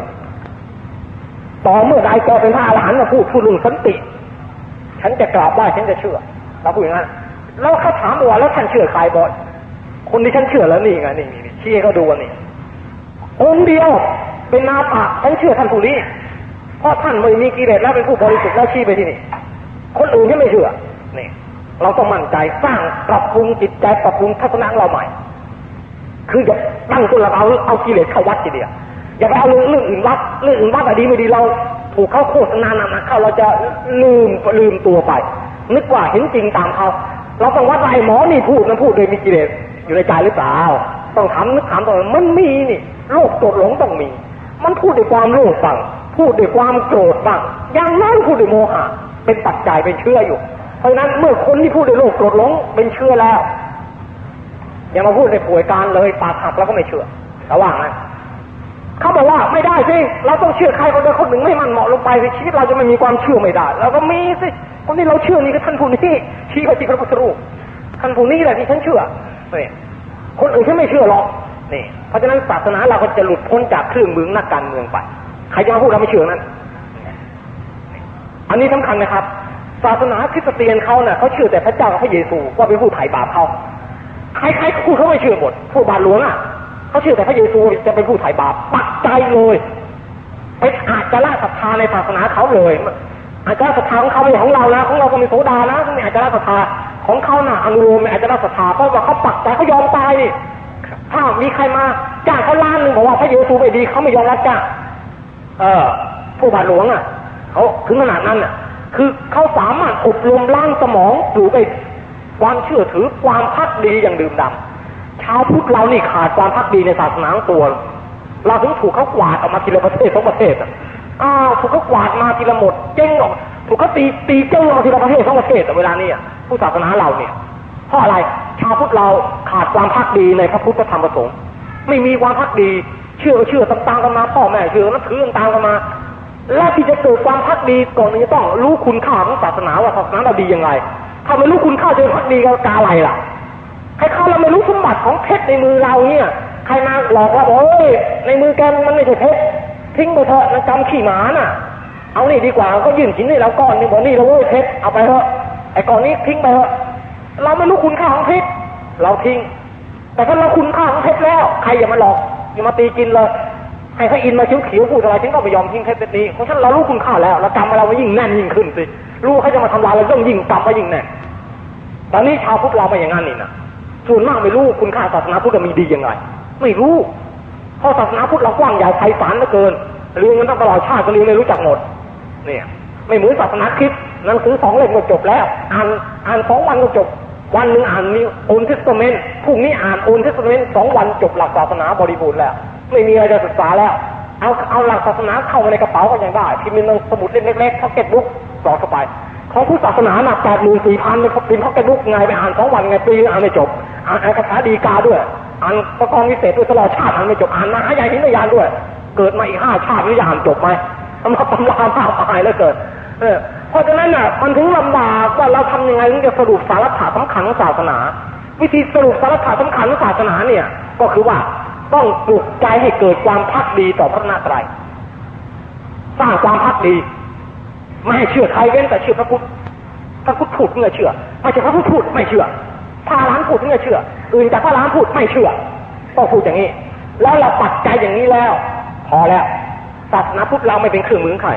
ต่อเมื่อใดแกเป็นพระอรหันต์มาพูดพูดเรื่องสันติ ฉันจะกราบไหว้ฉันจะเชื่อเราพูดอย่างนั้นแล้วเขาถามว่าแล้วท่านเชื่อใครบ่อยคนที่ฉันเชื่อแล้วนี่ไงนี่นี่ชี้ให้เขาดูนี่องเดียวเป็นนาปะฉันเชื่อท่านผู้นี้ เพราะท่านไม่มีกิเลสแล้วเป็นผู้บริสุทธิ์แล้วชี้ไปที่นี่ คนอื่นที่ไม่เชื่อนี่เราต้องมั่นใจสร้างปรับปรุงจิตใจปรับปรุงทัศนะเราใหม่ คืออย่าตั้งตัวเราเอาเอากิเลสเข้าวัดทีเดียวอย่าไปเอาเรื่องอื่นวัดเรื่องอื่นวัดอะไดีไม่ดีเรา ถูกเขาโฆษณานำมาเข้าเราจะลืมลืมตัวไป นึกว่าเห็นจริงตามเขาเราต้องวัดไอ้หมอนี่พูดนพูดโดยมีกิเลสอยู่ในใจหรือเปล่าต้องถามนึกถามตัวมันมีนี่โรคโกรธหลงต้องมี มันพูดด้วยความโลภบ้าง พูดด้วยความโกรธบ้างอย่างน้อยพูดด้วยโมหะ เป็นปัจจัยเป็นเชื่ออยู่ เพราะนั้นเมื่อคนที่พูดด้วยโลภโกรธหลงเป็นเชื่อแล้ว อย่ามาพูดในป่วยการเลยปากหักแล้วก็ไม่เชื่อระว่างนั้นเขาบอกว่าไม่ได้สิเราต้องเชื่อใครคนใดคนหนึ่งไม่มันเหมาะลงไปสิชีวิตเราจะไม่มีความเชื่อไม่ได้เราก็มีสิคนที่เราเชื่อนี่ก็ท่านผู้นี้ชี้ไปที่พระพุทธรูปท่านผู้นี้แหละที่ฉันเชื่อเนี่ยคนอื่นฉันไม่เชื่อหรอกนี่เพราะฉะนั้นศาสนาเราก็จะหลุดพ้นจากเครื่องมือนักการเมืองไป ใครจะมาพูดเราไม่เชื่อนั้น อันนี้สำคัญนะครับ ศาสนาคริสเตียนเขาเนะ่ะเขาเชื่อแต่พระเจ้ากับพระเยซูว่าเป็นผู้ไถ่บาปเขาใครๆพูดเขาไม่เชื่อหมดผู้บาปหลวงอะเขาเชื่อแต่พระเยซูจะเป็นผู้ไถ่บาปปักใจเลยเป็นอาจจะละศรัทธาในศาสนาเขาเลยอาจจะศรัทธาของเขาไม่ใช่ของเรานะของเราก็มีโสดานะมีอาจจะละศรัทธาของเขาน่ะอนุโลมอาจจะละศรัทธาเพราะว่าเขาปักใจเขายอมตายถ้ามีใครมาจ้างเขาล้านหนึ่งบอกว่าพระเยซูไม่ดีเขาไม่ยอมรับจ้าง เออผู้บาทหลวงอะเขาถึงขนาดนั้นอะ คือเขาสามารถอบรมล้างสมองปลูกไปความเชื่อถือความพักดีอย่างดื่มดำชาวพุทธเรานี่ขาดความพักดีในศาสนาตัว เราถึงถูกเขากวาดออกมาทีละประเทศสองประเทศอะอ้าวถูกเขากวาดมาทีละหมดเจ๊งออกถูกเขาตีตีเจ้าออกทีละประเทศสองประเทศแต่เวลานี้ผู้ศาสนาเราเนี่ยเพราะอะไรชาวพุทธเราขาดความพักดีในพระพุทธธรรมประสงค์ไม่มีความพักดี เชื่อเชื่อตามๆกันมาพ่อแม่เชื่อนับถือตามกันมา และที่จะเกิดความพักดีก่อนนี้ต้องรู้คุณค่าของศาสนาว่าศาสนาเราดียังไงถ้าไม่รู้คุณค่าจะพักดีกับกาอะไรล่ะให้เขาเราไม่รู้สมบัติของเพชรในมือเราเนี่ยใครมาหลอกว่าโอ้ยในมือแกมันไม่ใช่เพชรทิ้งไปเถอะมันจำขี่หมาน่ะ เอานี่ดีกว่าก็ยื่นชิ้นให้เราก้อนนึงบอกนี่เราเว้ยเพชรเอาไปเถอะไอ้ก้อนนี้ทิ้งไปเถอะเราไม่รู้คุณค่าของเพชรเราทิ้ง แต่ถ้าเราคุณค่าของเพชรแล้ว ใครอย่ามาหลอก อย่ามาตีกินเลยให้พระอินมาเขียวเขียวพูดอะไรฉันก็ไม่ยอมทิ้งเพชรนี้เพราะฉะนั้นเรารู้คุณค่าแล้วเรากรรมเรายิ่งแน่นยิ่งขึ้นสิรู้เขาจะมาทำลายเราต้องยิ่งกรรมมายิ่งแน่นตอนนี้ชาวพุทธเราไม่อย่างนั้นนี่นะส่วนมากไม่รู้คุณค่าศาสนาพุทธมีดียังไง ไม่รู้เพราะศาสนาพุทธเรากว้างใหญ่ไพศาลเหลือเกินเรียนกันตั้งตลอดชาติก็เรียนไม่รู้จักหมด เนี่ย ไม่เหมือนศาสนาคริสต์หนังสือสองเล่มก็จบแล้ว อ่านอ่านสองวันก็จบ วันหนึ่งอ่าน New Testament พรุ่งนี้อ่าน Old Testament สองวันจบหลักศาสนาบริบูรณ์แล้ว ไม่มีอะไรจะศึกษาแล้ว เอาเอาหลักศาสนาเข้ามาในกระเป๋าก็ยังได้พิมพ์ในสมุดเล็กๆพ็อกเก็ตบุ๊กต่อเข้าไปของผู้ศาสนาหนักแปดหมื่นสี่พันเป็นพิมพ์พ็อกเก็ตบุ๊กไงไปอ่านสองวันไงปีนึงอ่านไม่จบอ่านคาถาดีกาด้วยอ่านประกองวิเศษด้วยตลอดชาติอ่านไม่จบอ่านมาหายายหินยานด้วย เกิดมาอีกห้าชาตินี่จะอ่านจบไหมทำมาตำรามากมายแล้วเกิด เออ ราะฉะนั้นน่ะมันถึงลำบากว่าเราทำยังไงถึงจะสรุปสาระสำคัญของศาสนา วิธีสรุปสาระสำคัญของศาสนาเนี่ย ก็คือว่าต้องปลุกใจให้เกิดความพักดีต่อพระนาตรัยสร้างความพักดี ไม่ให้เชื่อใครเว้นแต่เชื่อพระพุทธพระพุทธพูดเมื่อเชื่อไม่ใช่พระพุทธพูดไม่เชื่อพระร้านพูดเมื่อเชื่ออื่นจากพระร้านพูดไม่เชื่อต้องพูดอย่างนี้ แล้วเราปักใจอย่างนี้แล้ว พอแล้วศาสนาพุทธเราไม่เป็นเครื่องมือใคร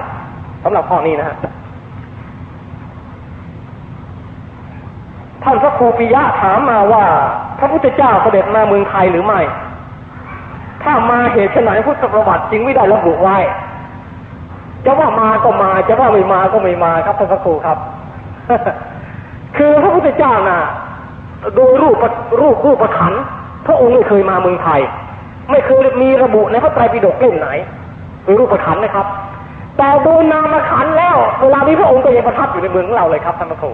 สำหรับข้อนี้นะฮะ ท่านพระครูปิยะถามมาว่า พระพุทธเจ้าเสด็จมาเมืองไทยหรือไม่ ถ้ามาเหตุไหนพุทธประวัติจริงไม่ได้ระบุไว้ จะว่ามาก็มา จะว่าไม่มาก็ไม่มาครับท่านพระครูครับ คือพระพุทธเจ้าน่ะโดยรูปรูปรูปประขันพระองค์ไม่เคยมาเมืองไทย ไม่เคยมีระบุในพระไตรปิฎกเล่มไหนโดยรูปประขันนะครับ แต่โดยนามขันแล้วเวลานี้พระองค์ก็ยังประทับอยู่ในเมืองของเราเลยครับท่านพระครู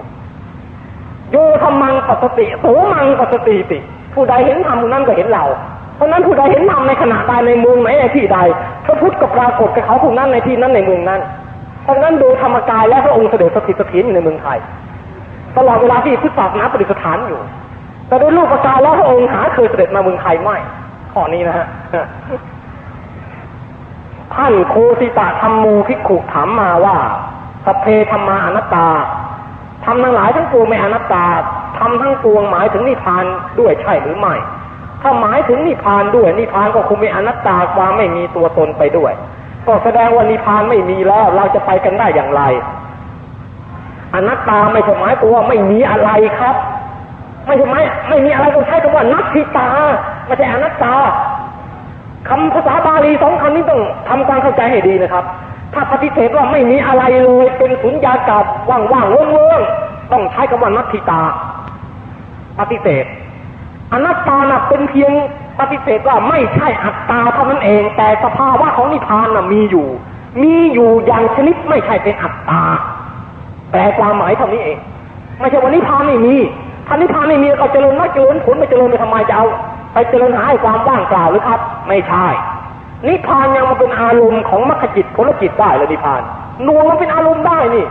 โยธรรมังปัสติโสมังปัสติติ ผู้ใดเห็นธรรมผู้นั้นก็เห็นเรา เพราะนั้นผู้ใดเห็นธรรมในขณะใดในเมืองไหนในที่ใด พระพุทธก็ปรากฏกับเขาผู้นั้นในที่นั้นในเมืองนั้น เพราะนั้นดยธรรมกายและพระองค์เสด็จสถิตสถิตอยู่ในเมืองไทย ตลอดเวลาที่พุทธศาสนาปฏิสถานอยู่ แต่โดยรูปกายแล้วพระองค์หาเคยเสด็จมาเมืองไทยไม่ ข้อนี้นะฮะท่านโคสิตะธรรมมูพิกขุถามมาว่าสเพธรรมาอนัตตา ทำทั้งหลายทั้งปวงไม่อนัตตาทำทั้งปวงหมายถึงนิพพานด้วยใช่หรือไม่ ถ้าหมายถึงนิพพานด้วยนิพพานก็คงมีอนัตตาความไม่มีตัวตนไปด้วย ก็แสดงว่านิพพานไม่มีแล้วเราจะไปกันได้อย่างไร อนัตตาไม่ใช่หมายตัวไม่มีอะไรครับ ไม่ใช่ไหมไม่มีอะไรก็ใช้คำว่านัตถิตาไม่ใช่อนัตตาคำภาษาบาลีสองคำนี้ต้องทำความเข้าใจให้ดีนะครับ ถ้าปฏิเสธว่าไม่มีอะไรเลยเป็นสุญญากาศว่างๆเว่งๆต้องใช้คำว่านัตถิตา ปฏิเสธอนัตตาน่ะเป็นเพียงปฏิเสธว่าไม่ใช่อัตตาเท่านั้นเอง แต่สภาวะของนิพพานน่ะมีอยู่ มีอยู่อย่างชนิดไม่ใช่เป็นอัตตาแต่ความหมายเท่านี้เอง ไม่ใช่ว่านิพพานไม่มีถ้านิพพานไม่มีก็เจริญนักเจริญผลไม่เจริญไปทำไมจะเอาไปเจริญหาให้ความว่างเปล่าหรือครับ ไม่ใช่ นิพพานยังมาเป็นอารมณ์ของมรรคจิตผลจิตได้เลยนิพพานนวงมันเป็นอารมณ์ได้นี่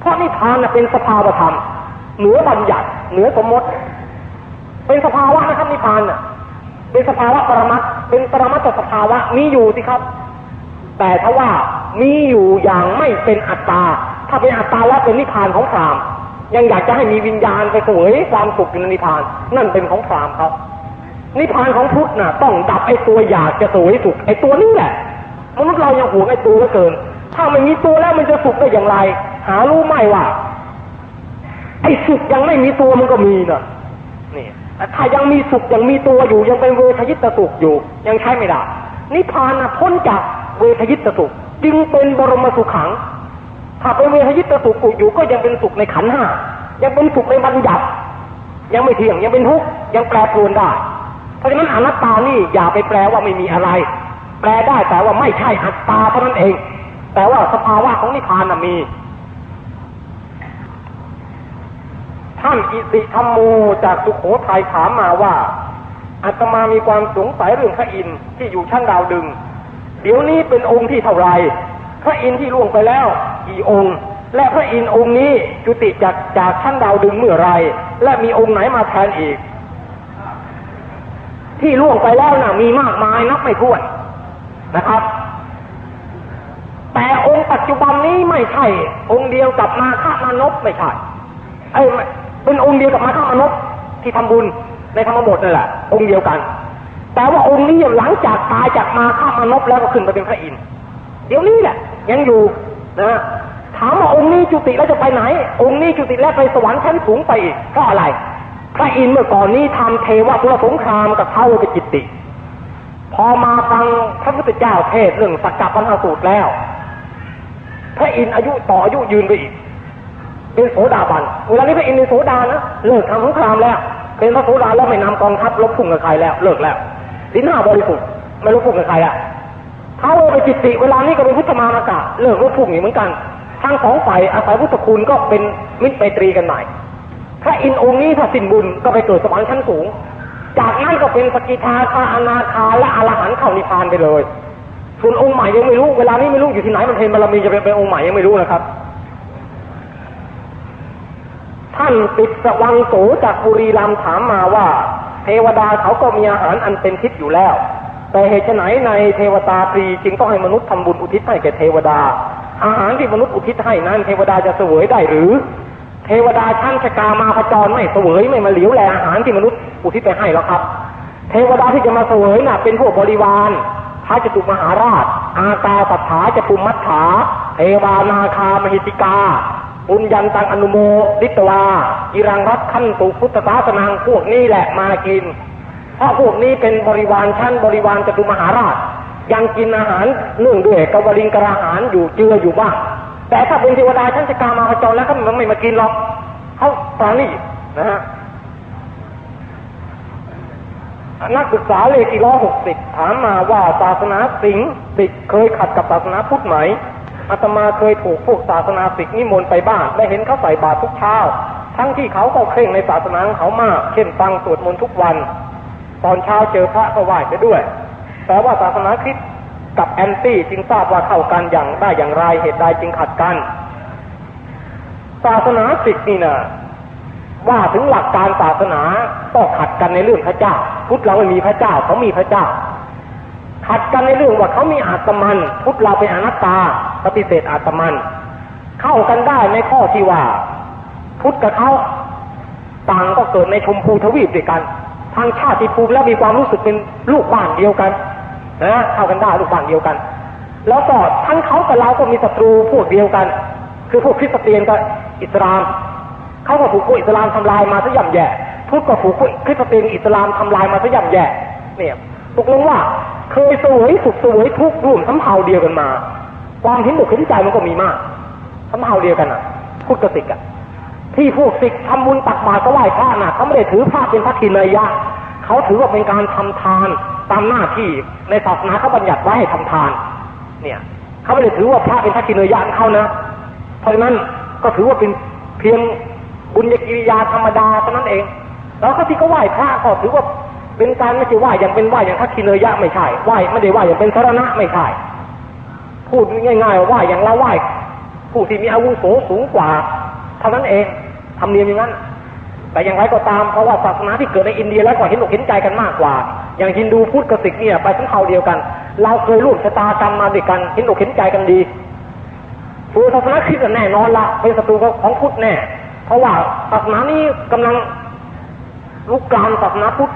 เพราะนิพพานเป็นสภาวธรรม เหนือบัญญัติเหนือสมมติ เป็นสภาวะนะครับนิพพานน่ะ เป็นสภาวะปรมัตเป็นปรมัตถสภาวะมีอยู่สิครับ แต่ถ้าว่ามีอยู่อย่างไม่เป็นอัตตา ถ้าเป็นอัตตาแล้วเป็นนิพพานของพรามยังอยากจะให้มีวิญญาณไปสวยความสุขในนิพพาน นั่นเป็นของพรามเขา นิพพานของพุทธน่ะ ต้องดับไอ้ตัวอยากจะสวยสุขไอ้ตัวนี้แหละมนุษย์เรายังหวงไอ้ตัวเหลือเกิน ถ้าไม่มีตัวแล้วมันจะสุขได้อย่างไร หารู้ไหมว่าไอ้สุขยังไม่มีตัวมันก็มีนะนี่ถ้ายังมีสุขยังมีตัวอยู่ยังเป็นเวทยิตสุขอยู่ ยังใช้ไม่ได้นิพพานนะพ้นจากเวทยิตสุข จึงเป็นบรมสุขขัง ถ้าเป็นเวทยิตสุขอยู่ก็ยังเป็นสุขในขันห้ายังเป็นสุขในบัญญัติยังไม่เที่ยงยังเป็นทุกข์ยังแปรปรวนได้ ราะฉะนั้นอนัตตานี่อย่าไปแปลว่าไม่มีอะไร แปลได้แต่ว่าไม่ใช่อัตตาเท่านั้นเอง แต่ว่าสภาวะของนิพพานมี ท่านอิสิธรรมโมจากสุขโขทัยถามมาว่าอาตมามีความสงสัยเรื่องพระอินทร์ที่อยู่ชั้นดาวดึง เดี๋ยวนี้เป็นองค์ที่เท่าไรพระอินทร์ที่ล่วงไปแล้วกี่องค์ และพระอินทร์องค์นี้จุติจากจากชั้นดาวดึงเมื่อไร และมีองค์ไหนมาแทนอีก ที่ล่วงไปแล้วนะ่ะ มีมากมายนับไม่ถ้วนนะครับ แต่องค์ปัจจุบันนี้ไม่ใช่ องค์เดียวกับมาฆามานพไม่ใช่ไอ้เป็นองค์เดียวกับมาฆามานพที่ทำบุญในธรรมบทนั่นแหละองค์เดียวกัน แต่ว่าองค์นี้หลังจากตายจากมาฆามานพแล้วก็ขึ้นไปเป็นพระอินทร์เดี๋ยวนี้แหละยังอยู่นะถามว่าองค์นี้จุติแล้วจะไปไหน องค์นี้จุติแล้วไปสวรรค์ชั้นสูงไปอีกเพราะอะไร พระอินทร์เมื่อก่อนนี้ทำเทวทุรสงครามกับเท้ากับจิตติ พอมาฟังพระพุทธเจ้าเทศเรื่องสักกะปัญหาสูตรแล้ว พระอินทร์อายุต่ออายุยืนไปอีก เป็นโสดาบันเวลานี้พระอินทร์เป็นโสดานะเลิกทำสงครามแล้ว เป็นพระโสดาแล้วไม่นำกองทัพลบพุ่งกับใครแล้วเลิกแล้วสินห้าบริสุทธิ์ไม่ลบพุ่งกับใครอะเท้าไปจิตติ เวลานี้ก็เป็นพุทธมามากะเลิกลบพุ่งอย่เหมือนกันทั้งสองฝ่ายอาศัยพุทธคุณก็เป็นมิตรไมตรีกันใหม่ พระอินทร์องค์นี้ถ้าสิ้นบุญก็ไปเกิดสวรรค์ชั้นสูง จากนั้นก็เป็นสกิทาคาอนาคาและอรหันต์เข้านิพพานไปเลย ส่วนองค์ใหม่ยังไม่รู้เวลานี้ไม่รู้อยู่ที่ไหนมันเพนบารมีจะเป็นเป็นองค์ใหม่ยังไม่รู้นะครับ ท่านติดสวังโสจากบุรีรัมถามมาว่า เทวดาเขาก็มีอาหารอันเป็นทิพย์อยู่แล้ว แต่เหตุไหนในเทวตาตรีจึงต้องให้มนุษย์ทำบุญอุทิศให้แก่เทวดา อาหารที่มนุษย์อุทิศให้นั้นเทวดาจะเสวยได้หรือ เทวดาชั้นชกามาพจรไม่เสวยไม่มาเหลียวแลอาหารที่มนุษย์อุทิศไปให้แล้วครับ เทวดาที่จะมาเสวยน่ะ เป็นพวกบริวารพระจตุมหาราช อาตาสัทธาจตุมัฏฐาเทวานาคามหิติกาปุญญันตังอนุโมดิตวาอิรังรัตขันตุพุทธศาสนังพวกนี้แหละมากิน เพราะพวกนี้เป็นบริวารชั้นบริวารจตุมหาราช ยังกินอาหารเนื่องด้วยกวลิงกระอาหารอยู่เจืออยู่บ้าง แต่ถ้าเป็นเทวดาชั้นชกามาพจรแล้วก็มันไม่มากินหรอกเขาตอนนี้นะฮะนักศึกษาเลขที่ร้อยหกสิบถามมาว่าศาสนาสิงห์สิกเคยขัดกับศาสนาพุทธไหมอาตมาเคยถูกพวกศาสนาสิกนิมนต์ไปบ้านและเห็นเขาใส่บาตรทุกเช้า ทั้งที่เขาก็เคร่งในศาสนาของเขามากเช่นฟังสวดมนต์ทุกวัน ตอนเช้าเจอพระก็ไหว้ไปด้วย แต่ว่าศาสนาคริสต์ กับแอนตี้จึงทราบว่าเข้ากันอย่างได้อย่างไรเหตุใดจึงขัดกันศาสนาสิกนี่นะว่าถึงหลักการศาสนาก็ขัดกันในเรื่องพระเจ้า พุทธเราไม่มีพระเจ้าเขามีพระเจ้า ขัดกันในเรื่องว่าเขามีอาตมัน พุทธเราเป็นอนัตตาปฏิเสธอาตมัน เข้ากันได้ในข้อที่ว่า พุทธกับเขาต่างก็เกิดในชมพูทวีปด้วยกัน ทางชาติภูมิแล้วมีความรู้สึกเป็นลูกบ้านเดียวกัน นะเข้ากันได้ลูกบ้านเดียวกัน แล้วก็ทั้งเขากับเราก็มีศัตรูพวกเดียวกัน คือพวกคริสเตียนกับอิสลามเขาก็ถูกพวกอิสลามทำลายมาซะย่ำแย่พุทธก็ถูกพวกคริสเตียนอิสลามทำลายมาซะย่ำแย่เนี่ยตกลงว่าเคยสวยสุขสวยทุกข์ร่วมสำเภาเดียวกันมา ความเห็นอกเห็นใจมันก็มีมากสำเภาเดียวกันอะพุทธกับสิกอะที่พวกสิกทำบุญตักบาตรก็ไหว้พระน่ะเขาไม่ได้ถือพระเป็นพระกินยะเขาถือว่าเป็นการทำทาน ตามหน้าที่ในศาสนาเขาบัญญัติไว้ให้ทำทาน เนี่ยเขาไม่ได้ถือว่าพระเป็นพระกินยะเขานะ เพราะนั้นก็ถือว่าเป็นเพียงบุญญกิริยาธรรมดาเท่านั้นเอง แล้วก็ที่เขาไหว้พระก็ถือว่าเป็นการไม่ใช่ไหว้อย่างเป็นไหว้อย่างพระกินยะไม่ใช่ไหว้ไม่ได้ไหว้อย่างเป็นสารณะไม่ใช่พูดง่ายๆว่าไหว้อย่างเราไหว้ผู้ที่มีอาวุโสสูงกว่าเท่านั้นเองทำเนียมอย่างนั้น แต่อย่างไรก็ตามเพราะว่าศาสนาที่เกิดในอินเดียแล้วก็เห็นอกเห็นใจกันมากกว่า อย่างฮินดูพุทธกสิกเนี่ยไปทั้งเขาเดียวกัน เราเคยร่วมชะตากรรมมาด้วยกันเห็นอกเห็นใจกันดีส่วนศาสนาคริสต์แน่นอนละเป็นศัตรูของพุทธแน่ เพราะว่าศาสนานี้กำลังลุกลามศาสนาพุทธ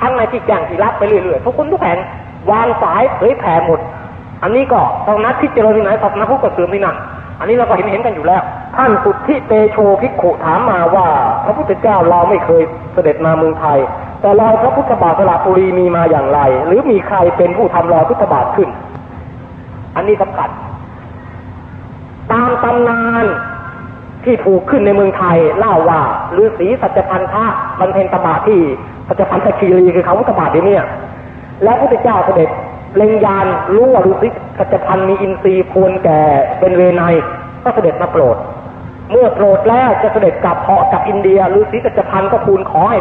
ทั้งในที่แจ้งที่รับไปเรื่อยๆทุกคนทุกแห่งวางสายเผยแผ่หมด อันนี้ก็ศาสนาคริสต์เจริญที่ไหนศาสนาพุทธก็เสื่อมที่นั่น อันนี้เราก็เห็นเห็นกันอยู่แล้ว ท่านสุทธิเตโชภิกขุถามมาว่า พระพุทธเจ้าเราไม่เคยเสด็จมาเมืองไทย แต่เรอยพระพุทธบาทสระบุรีมีมาอย่างไร หรือมีใครเป็นผู้ทำรอยพุทธบาทขึ้น อันนี้สำคัญตามตำนานที่ถูกขึ้นในเมืองไทยเล่าว่าฤาษีสัจพันธะบรรเพ็ญตบะที่สัจพันธคีรีคือเขาพุทธบาทเดี๋ยวนี้แล้วพระพุทธเจ้าเสด็จเล็งยานรู้ว่าฤาษี สัจพันธ์มีอินทรีย์ควรแก่เป็นเวไนก็เสด็จมาโปรด เมื่อโปรดแล้วจะเสด็จกลับเหาะกับอินเดียฤาษีสัจพันธ์ก็คูณขอให้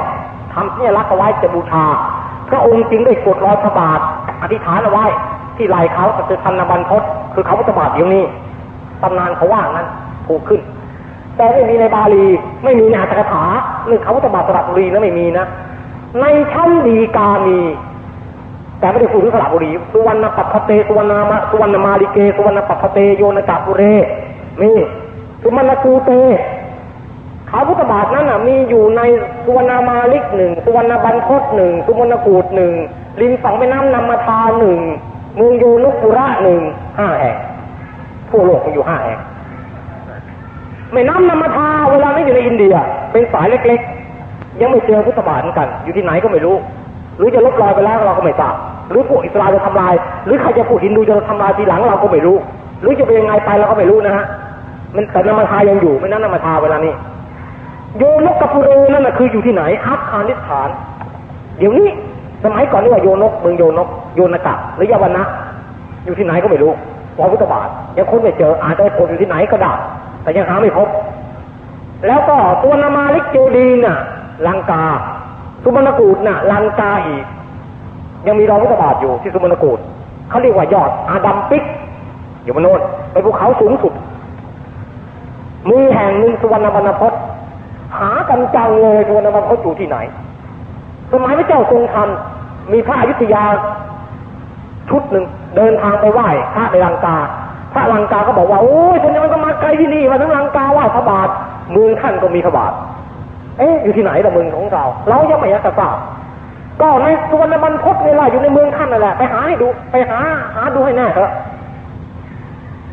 ทำเนี่ยรักเอาไว้จะบูชา พระองค์จึงได้กดรอยพระบาทอธิษฐานเอาไว้ ที่ไหลเขาสัจพันธ์นบันพศคือเขาพุทธบาทอยู่นี้ตำนานเขาว่านั้นถูกขึ้น แต่ไม่มีในบาลีไม่มีในอัตถกถาเรื่อเขาพุทธบาทสระบุรีนะไม่มีนะ ในชั้นดีกามี แต่ไม่ได้พูดถึงสระบุรีสุวรรณปัปเตสุวรรณมาสุวรรณมาลิเกสุวรรณปัปเตโยนกาปุเรมีสุมรณกูเตขาพุทธบาทนั้นมีอยู่ในสุวรรณมาลิกหนึ่งสุวรรณบันทศหนึ่งสุวรรณกูดหนึ่งริมสองแม่น้ำนำมาทาหนึ่งเมืองโยนุปุระหนึ่งห้าแห่งทั่วโลกมีอยู่ห้าแห่งแม่น้ำนำมาทาเวลาไม่อยู่ในอินเดีย เป็นสายเล็กๆ ยังไม่เจอพุทธบาทเหมือนกัน อยู่ที่ไหนก็ไม่รู้ หรือจะลบรอยไปแล้วเราก็ไม่ทราบหรือพวกอิสลามจะทำลาย หรือใครจะพูดฮินดูจะทำลายทีหลังเราก็ไม่รู้ หรือจะเป็นยังไงไปเราก็ไม่รู้นะฮะมันแต่นำมาทายังอยู่ไม่นั้นนำมาทาเวลานี้โยนกกับปุเรนั่นนะคืออยู่ที่ไหนอัฟกานิสถาน เดี๋ยวนี้สมัยก่อนนี่ว่าโยนกเมืองโยนกโยนกะหรือยาวนะอยู่ที่ไหนก็ไม่รู้วอพุทธบาทยังค้นไม่เจออาจจะพบอยู่ที่ไหนก็ได้แต่ยังหาไม่พบ แล้วก็ตัวนามาลิกเจดีน่ะลังกา สุมรกูดน่ะลังกาอีก ยังมีรองพุทธบาทอยู่ที่สุมรกูดเขาเรียกว่ายอดอาดัมปิก อยู่บนโน้นไปภูเขาสูงสุดมือแห่งหนึ่งสุวรรณบรรพตหากันจังเลยสุวรรณบรรพตอยู่ที่ไหน สมัยพระเจ้าทรงทำมีพระอยุธยาชุดหนึ่งเดินทางไปไหว้พระในลังกา พระลังกาก็บอกว่าโอ้ยคนนี้มันก็มาไกลที่นี่มาทั้งลังกาไหว้พระบาทเมืองท่านก็มีพระบาท เอ๊ะอยู่ที่ไหนละเมืองของเรา เรายังไม่อยากจะทราบก็ในสุวรรณบรรพตนี่แหละอยู่ในเมืองท่านนั่นแหละไปหาให้ดูไปหาหาดูให้แน่เถอะ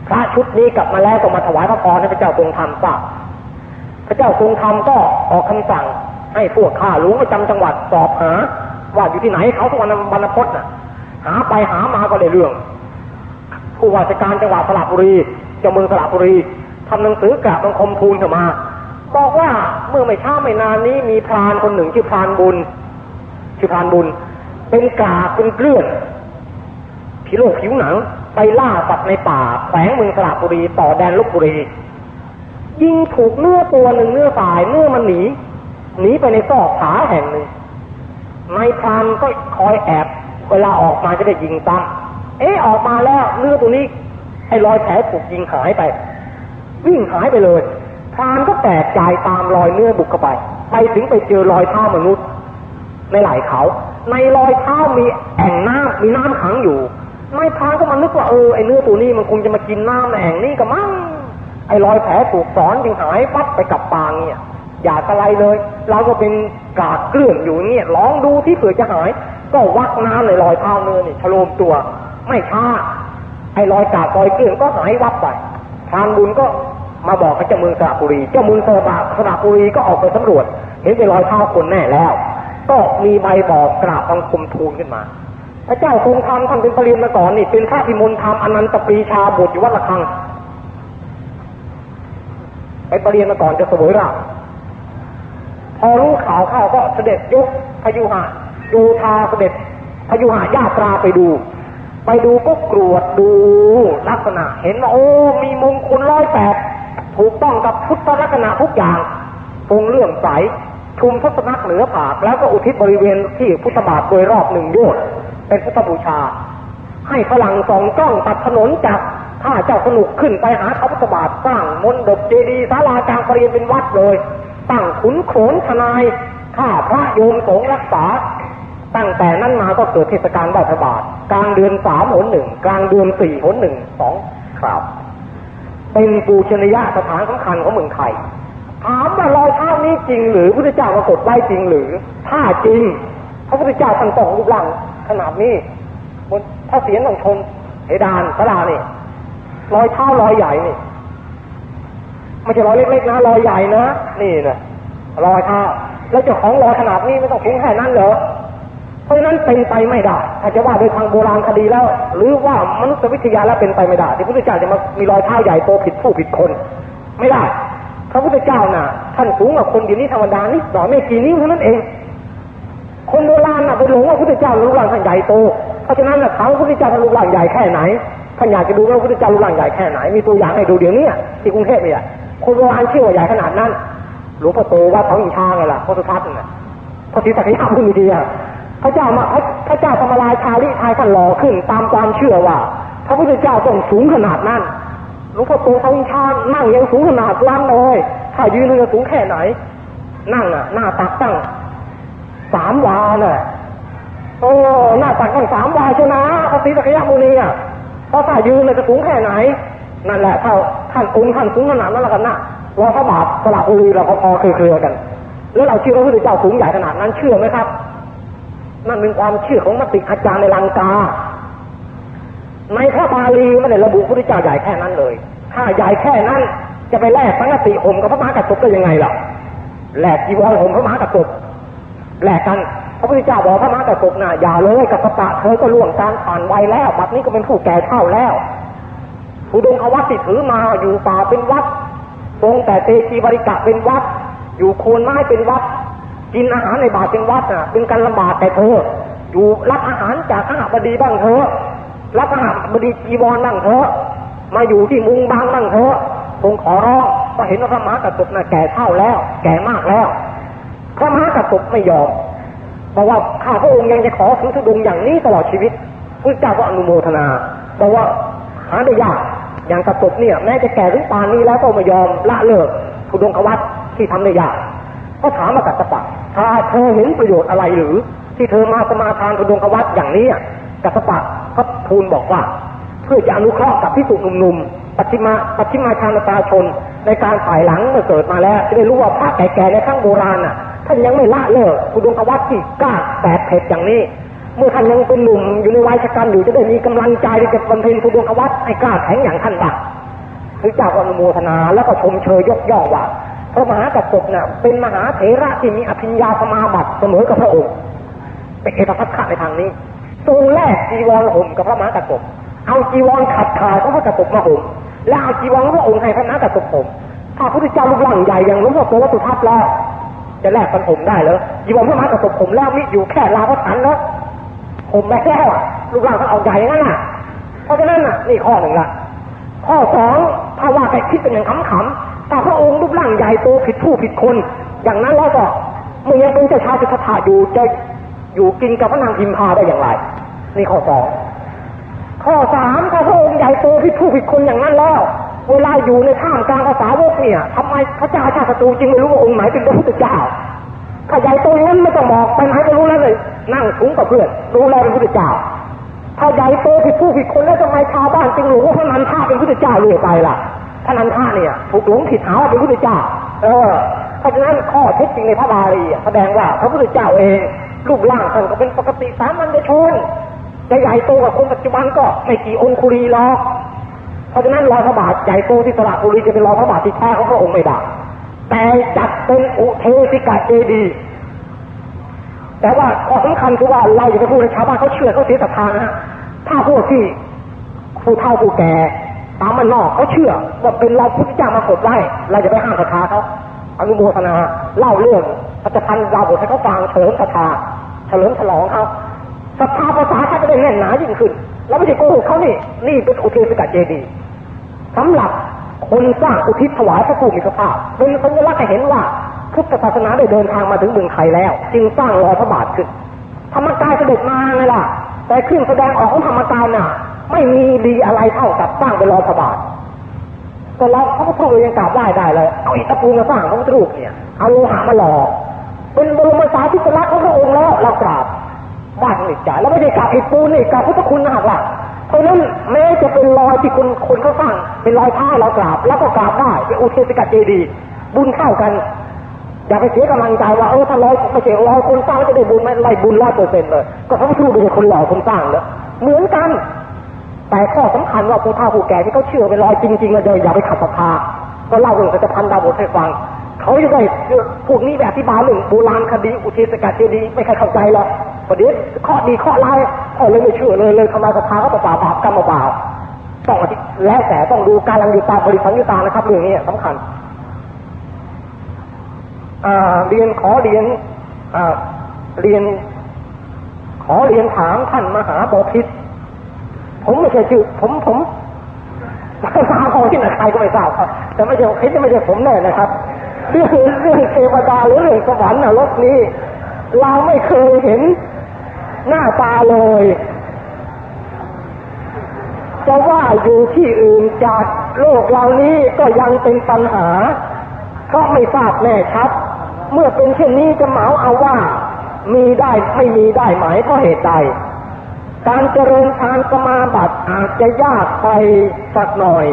พระชุดนี้กลับมาแล้วก็มาถวายพระพรให้พระเจ้าทรงธรรมทราบพระเจ้าทรงธรรมก็ออกคำสั่ง ให้พวกข้าหลวงประจำจังหวัดสอบหา ว่าอยู่ที่ไหนเขาสุวรรณบรรพตน่ะ หาไปหามาก็ได้เรื่อง ผู้ว่าราชการจังหวัดสระบุรีเจ้าเมืองสระบุรีทำหนังสือกราบบังคมทูลเข้ามา บอกว่าเมื่อไม่ช้าไม่นานนี้มีพรานคนหนึ่งชื่อพรานบุญ ชื่อพรานบุญ เป็นกาเป็นเกลื่อนผิวโลกผิวหนัง ไปล่าสัตว์ในป่าแขวงเมืองสระบุรีต่อแดนลบบุรี ยิงถูกเนื้อตัวหนึ่งเนื้อตายเนื้อมันหนีหนีไปในซอกผาแห่งหนึ่งนายพรานก็คอยแอบเวลาออกมาจะได้ยิงซ้ำเอ๊ะออกมาแล้วเนื้อตัวนี้ไอ้รอยแผลถูกยิงหายไป วิ่งหายไปเลย พรานก็แตกใจตามรอยเนื้อบุกเข้าไป ไปถึงไปเจอรอยเท้ามนุษย์ในไหล่เขา ในรอยเท้ามีแอ่งน้ำมีน้ำขังอยู่นายพรานก็มานึกว่าเออไอเนื้อตัวนี้มันคงจะมากินน้ำในแอ่งนี้ก็มั้งไอรอยแผลถูกสอนจึงหายปั๊บไปกับปางเนี่ยอย่าอะไรเลย เราก็เป็นกากเกลื่อนอยู่เนี่ยลองดูที่เผื่อจะหาย ก็วักน้ำในรอยเท้าเนื้อนี่ชโลมตัว ไม่ช้าไอรอยกากรอยเกลื่อนก็หายวับไปทานบุญก็ มาบอกกับเจ้าเมืองสระบุรี เจ้าเมืองสระสระบุรีก็ออกไปสำรวจ เห็นเป็นรอยเท้าคนแน่แล้ว ก็มีใบบอกกราบบังคมทูลขึ้นมา พระเจ้าทรงธรรมท่านเป็นปริญญาก่อนนี่เป็นพระพิมลธรรมอนันตปรีชาบุตรอยู่วัดละคังไปปริญญาก่อนจะสวยราพอรู้ข่าวเข้าก็เสด็จยกพยุหะดูทาเสด็จพยุหะญาตราไปดู ไปดูก็กรวดดูลักษณะ เห็นว่าโอ้มีมงคลร้อยแปด ถูกต้องกับพุทธลักษณะทุกอย่างทรงเลื่อมใสชุมทศนักเหนือผากแล้วก็อุทิศบริเวณที่พุทธบาทโดยรอบหนึ่งโยชน์เป็นพุทธบูชา ให้ฝรั่งสองกล้องตัดถนนจากท่าเจ้าสนุกขึ้นไปหาเขาพุทธบาทสร้างมนดบเจดีย์ศาลากลางประเรียนเป็นวัดเลยตั้งขุนโขนทนายข้าพระโยมสงฆ์รักษา ตั้งแต่นั้นมาก็เกิดเทศกาลไหว้พระบาท กลางเดือนสามหนหนึ่งกลางเดือนสี่หนหนึ่งสองครับ เป็นปูชนียสถานสำคัญของเมืองไทย ถามว่ารอยเท้านี้จริงหรือพระพุทธเจ้าปรากฏไว้จริงหรือ ถ้าจริง พระพุทธเจ้าท่านตองรูปร่างขนาดนี้บนถ้าเสียงต้องชนเพดานสลานี่รอยเท้ารอยใหญ่นี่ไม่ใช่รอยเล็กๆนะรอยใหญ่นะนี่นะรอยเท้าแล้วเจ้าของรอยขนาดนี้ไม่ต้องเพียงแค่นั้นเหรอ ราะนั้นเป็นไปไม่ได้ถ้าจะว่าโดยทางโบราณคดีแล้ว หรือว่ามนุษยวิทยาแล้วเป็นไปไม่ได้ ที่พระพุทธเจ้าจะมามีรอยเท้าใหญ่โตผิดผู้ผิดคน ไม่ได้พระพุทธเจ้าน่ะท่านสูงกว่าคนเดี๋ยวนี้ธรรมดานิดหน่อยไม่กี่นิ้วเท่านั้นเอง คนโบราณน่ะไปหลงว่าพระพุทธเจ้ารูปร่างท่านใหญ่โตเพราะฉะนั้นน่ะถามว่าพระพุทธเจ้าท่านรูปร่างใหญ่แค่ไหนท่านอยากจะดูว่าพระพุทธเจ้ารูปร่างใหญ่แค่ไหนมีตัวอย่างให้ดูเดี๋ยวนี้ที่กรุงเทพเนี่ยคนโบราณเชื่อว่าใหญ่ขนาดนั้นหลวงพ่อโตว่าเขาอินทางไงล่ะพระสุทัศน์น่ะพระศรีสักยาพุ่งดีอะ พระเจ้ามาพระเจ้าธรรมรายชาลิทายท่านหล่อขึ้น ตามความเชื่อว่าพระพุทธเจ้าต้องสูงขนาดนั้นหลวงพ่อโตเขาอินทานั่งยังสูงขนาดล้านเลยถ้ายืนจะสูงแค่ไหน นั่งอะ หน้าตักตั้งสามวาเนี่ยโอ้หน้าตักตั้งสามวาชนะพระศรีสักยมุนีอะพอถ้ายืนเลยจะสูงแค่ไหน นั่นแหละเท่าท่านองค์ท่านสูงขนาดนั้นแล้วกันนะรอพระบาทสระบุรีเราก็พอเคลียร์กัน แล้วเราเชื่อว่าพระพุทธเจ้าสูงใหญ่ขนาดนั้นเชื่อไหมครับ นั่นเป็นความเชื่อของมติอาจารย์ในลังกา ในพระบาลีไม่ได้ระบุพระพุทธเจ้าใหญ่แค่นั้นเลย ถ้าใหญ่แค่นั้นจะไปแลกสังกติห่มกับพระมหากระสบได้ยังไงล่ะแลกจีวรห่มพระมหากระสบแลกกันพระพุทธเจ้าบอกพระมหากระสบน่ะอย่าเลยกับพระปะเธอก็ล่วงการผ่านวัยแล้วบัดนี้ก็เป็นผู้แก่เฒ่าแล้วผู้ดงขวัตติถือมาอยู่ป่าเป็นวัดทรงแต่เตจีบริกะเป็นวัด อยู่โคนไม้เป็นวัด กินอาหารในบาทเป็นวัดน่ะเป็นการลำบากแต่เธออยู่รับอาหารจากข้าบดีบ้างเธอรับอาหารบดีจีวรบ้างเธอมาอยู่ที่มุงบางบ้างเธอคงขอร้องก็เห็นว่าพระมหากระสบน่ะแก่เท่าแล้ว แก่มากแล้วพระมหากระสบไม่ยอมบอกว่าข้าพระองค์ยังจะขอถือธุดงอย่างนี้ตลอดชีวิตพระเจ้าก็อนุโมทนาบอกว่าหาได้ยากอย่างกระสบเนี่ย แม้จะแก่ถึงปานนี้แล้วก็ไม่ยอมละเลิกธุดงควัตที่ทำได้ยาก ก็ถามมากัสปะถ้าเธอเห็นประโยชน์อะไรหรือ ที่เธอมาสมาทานธุดงควัตอย่างนี้กัสปะก็ทูลบอกว่า เพื่อจะอนุเคราะห์กับพิสุหนุ่มๆปัจฉิมาปัจฉิมาชานประชาชน ในการถ่ายหลังเมื่อเกิดมาแล้ว จะได้รู้ว่าพระแก่ๆในข้างโบราณน่ะท่านยังไม่ละเลิกธุดงควัตที่กล้าแปดเผ็ดอย่างนี้เมื่อท่านยังเป็นหนุ่มอยู่ในวัยชะกันอยู่จะได้มีกำลังใจที่จะบำเพ็ญธุดงวัตให้กล้าแข็งอย่างท่านบ้างพระเจ้าอนุโมทนาแล้วก็ชมเชยยกย่องว่า พระมหากษัตริย์น่ะเป็นมหาเถระที่มีอภิญญาสมาบัติเสมอกับพระองค์ เป็นเอกพัทธะในทางนี้ทรงแลกจีวรห่มกับพระมหากษัตริย์เอาจีวรขัดขาของพระกษัตริย์มาห่มแล้วเอาจีวรพระองค์ให้พระมหากษัตริย์ห่มถ้าพระพุทธเจ้ารูปร่างใหญ่อย่างหลวงพ่อโตวัตถุทัพแล้วจะแลกกันห่มได้เหรอจีวรพระมหากษัตริย์ห่มแล้วมิอยู่แค่ลาวสันเนาะห่มแม่แก้วรูปร่างเขาเอาใหญ่งั้นน่ะเพราะฉะนั้นน่ะนี่ข้อหนึ่งละข้อสองถ้าว่าไปคิดเป็นอย่างขำๆ แต่พระองค์รูปร่างใหญ่โตผิดผู้ผิดคน อย่างนั้นแล้วก็เมื่อยังเป็นเจ้าชายสิทธัตถะอยู่จะอยู่กินกับพระนางพิมพาได้อย่างไรนี่ข้อสองข้อสามถ้าพระองค์ใหญ่โตผิดผู้ผิดคนอย่างนั้นแล้ว เวลาอยู่ในท่ามกลางภาษาวกเนี่ยทำไมพระเจ้าชาติศัตรูจริงไม่รู้ว่าองค์ไหนเป็นพระพุทธเจ้าถ้าใหญ่โตอย่างนั้นไม่ต้องบอกไปไหนก็รู้แล้วเลย นั่งสูงกับเพื่อนรู้แล้วเป็นพระพุทธเจ้าถ้าใหญ่โตผิดผู้ผิดคนแล้วทำไมชาวบ้านจึงหลงว่าพระนันทาเป็นพุทธเจ้าเรื่อยไปล่ะ พระนันท่าเนี่ยถูกหลงผิดหาว่าเป็นพุทธเจ้า เออเพราะฉะนั้นข้อเท็จจริงในพระบาลีแสดงว่าพระพุทธเจ้าเองรูปร่างท่านก็เป็นปกติสามัญชนจะใหญ่โตกว่าคนปัจจุบันก็ไม่กี่องคุรีหรอกเพราะฉะนั้นรอยพระบาทใหญ่โตที่สระบุรีจะเป็นรอยพระบาทที่แท้ของพระองค์ไม่ได้แต่จัดเป็นอุเทสิกาเจดีแต่ว่าข้อสำคัญคือว่าเราอย่าไปพูดให้ชาวบ้านเขาเชื่อเขาเสียศรัทธานะฮะถ้าพวกที่ผู้เฒ่าผู้แก่ ตามมันนอกเขาเชื่อว่าเป็นเราพุทธเจ้ามากดไว้เราจะไปห้ามศรัทธาเขาอนุโมทนาเล่าเรื่องพระจะพันเราบทให้เขาฟังเฉลิมศรัทธาเฉลิมฉลองเขาศรัทธาภาษาเขาจะได้แน่นหนายิ่งขึ้นแล้วไม่ใช่โกหกเขานี่นี่เป็นอุเทศกาเจดีสำหรับคนสร้างอุทิศถวายพระผู้มีพระภาคเป็นสัญลักษณ์ให้เห็นว่าพุทธศาสนาได้เดินทางมาถึงเมืองไทยแล้ว จึงสร้างรอยพระบาทขึ้นธรรมกายเสด็จมาไงล่ะ แต่เครื่องแสดงออกของธรรมกายน่ะ ไม่มีดีอะไรเท่ากับสร้างเป็นรอยพระบาทก็เราพระพุทธรูปยังกราบไหว้ได้เลยเอาอิฐปูนมาสร้างพระพุทธรูปเนี่ยเอาโลหะมาหล่อเป็นบรมสารีริลักษณ์ของพระองค์แล้วเรากราบบ้านหนิจใจแล้วไม่ได้กราบอิฐปูนนี่กราบพุทธคุณนะล่ะเพราะนั้นแม้จะเป็นรอยที่คนคนเขาสร้างเป็นรอยผ้าเรากราบ แล้วก็กราบได้เป็นอุเทศกาเจดีบุญเข้ากันอย่าไปเสียกำลังใจว่าเออถ้าร้อยไม่ใช่ร้อยคนสร้างจะได้บุญไม่ไล่บุญร้อยเปอร์เซ็นต์เลย ก็เขาไม่รู้เป็นคนหล่อคนสร้างเลยเหมือนกัน แต่ข้อสำคัญว่าผู้เฒ่าผู้แก่ที่เขาเชื่อเป็นรอยจริงๆเลยอย่าไปขัดศรัทธาก็เล่าเรื่องจะพันดาวบทให้ฟังเขาจะได้พวกนี้แบบอธิบายเรื่งโบราณคดีอุเทศกาเจดีไม่ใครเข้าใจหรอกประเดี๋ยวข้อดีข้อร้ายเขาเลยไม่เชื่อเลยเลยทำลายศรัทธาเขาเปล่าบาปกรรมเปล่าต้องอธิแล้วแต่ต้องดูการลังยูตาบริสังยุตานะครับเรื่องนี้สำคัญเรียนขอเรียนเรียน ขอเรียนถามท่านมหาบพิษ ผมไม่ใช่ชื่อ ผมผมไม่ทราบของที่ไหนใครก็ไม่ทราบครับ แต่ไม่ใช่คิดไม่ใช่ผมแน่นะครับเรื่องเรื่องเทวดาหรือเรื่องสวรรค์นรกนี้ เราไม่เคยเห็นหน้าตาเลยจะว่าอยู่ที่อื่นจากโลกเหล่านี้ก็ยังเป็นปัญหาเพราะไม่ทราบแน่ชัด เมื่อเป็นเช่นนี้จะเหมาเอาว่า มีได้ไม่มีได้ไหมเพราะเหตุใด การเจริญฌานสมาบัติอาจจะยากไปสักหน่อย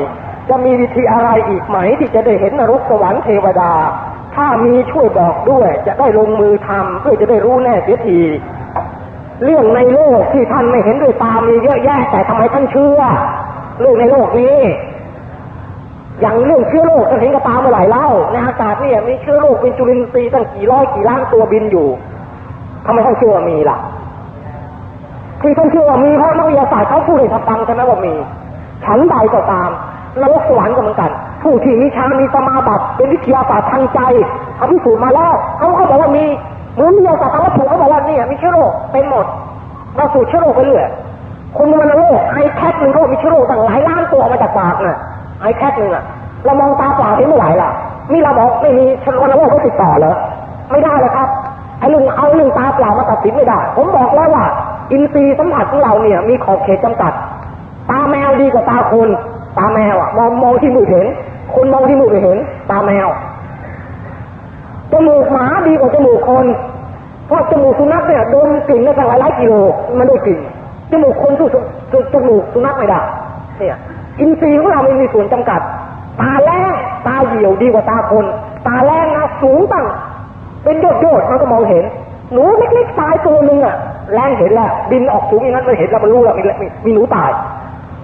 จะมีวิธีอะไรอีกไหมที่จะได้เห็นนรกสวรรค์เทวดา ถ้ามีช่วยบอกด้วย จะได้ลงมือทำเพื่อจะได้รู้แน่เสียทีเรื่องในโลกที่ท่านไม่เห็นด้วยตามีเยอะแยะแต่ทำไมท่านเชื่อเรื่องในโลกนี้ อย่างเรื่องเชื้อโรคท่านเห็นกับตาเมื่อไหร่เล่าในอากาศเนี่ยมีเชื้อโรคเป็นจุลินทรีย์ตั้งกี่ร้อยกี่ล้านตัวบินอยู่ทำไมท่านเชื่อมีล่ะ ที่ท่านเชื่อว่ามีเพราะนักวิทยาศาสตร์เขาพูดให้ฟังใช่ไหมว่ามี ฉันใดก็ตามนรกสวรรค์ก็เหมือนกัน ผู้ที่มีฌานมีสมาบัติเป็นวิทยาศาสตร์ทางใจเขาพิสูจน์มาแล้วเขาเขาบอกว่ามีเหมือนวิทยาศาสตร์ทางวัตถุเขาบอกว่านี่มีเชื้อโรคเป็นหมดเราสูดเชื้อโรคไปเรื่อยคนวันโรคไอแคทหนึ่งโรคมีเชื้อโรคตั้งหลายล้านตัวมาจากปากน่ะไอแคทหนึ่งอะเรามองตาเปล่าเห็นไม่ไหวล่ะนี่เราบอกไม่มีวันโรคเขาติดต่อเหรอไม่ได้เลยครับไอ้ลุงเอาเรื่องตาเปล่ามาตัดสินไม่ได้ ผมบอกแล้วว่า อินทรีย์สัมผัสของเราเนี่ย มีขอบเขตจำกัด ตาแมวดีกว่าตาคนตาแมวอะมองมองที่มือเห็น คนมองที่มือไม่เห็น ตาแมวจมูกหมาดีกว่าจมูกคนเพราะจมูกสุนัขเนี่ยโดนกลิ่นได้ตั้งหลายหลายกิโลมันได้กลิ่นจมูกคนสู้จมูกสุนัขไม่ได้เนี่ยอินทรีย์ของเราไม่มีส่วนจำกัด ตาแรงตาเหี่ยวดีกว่าตาคน ตาแรงนะสูงตั้งเป็นโยดโยดมันก็มองเห็น หนูเล็กๆตายตัวหนึ่งอะ แรงเห็นแล้ว บินออกสูงอย่างนั้นมันเห็นแล้วมันรู้แล้วมีมีมีหนูตาย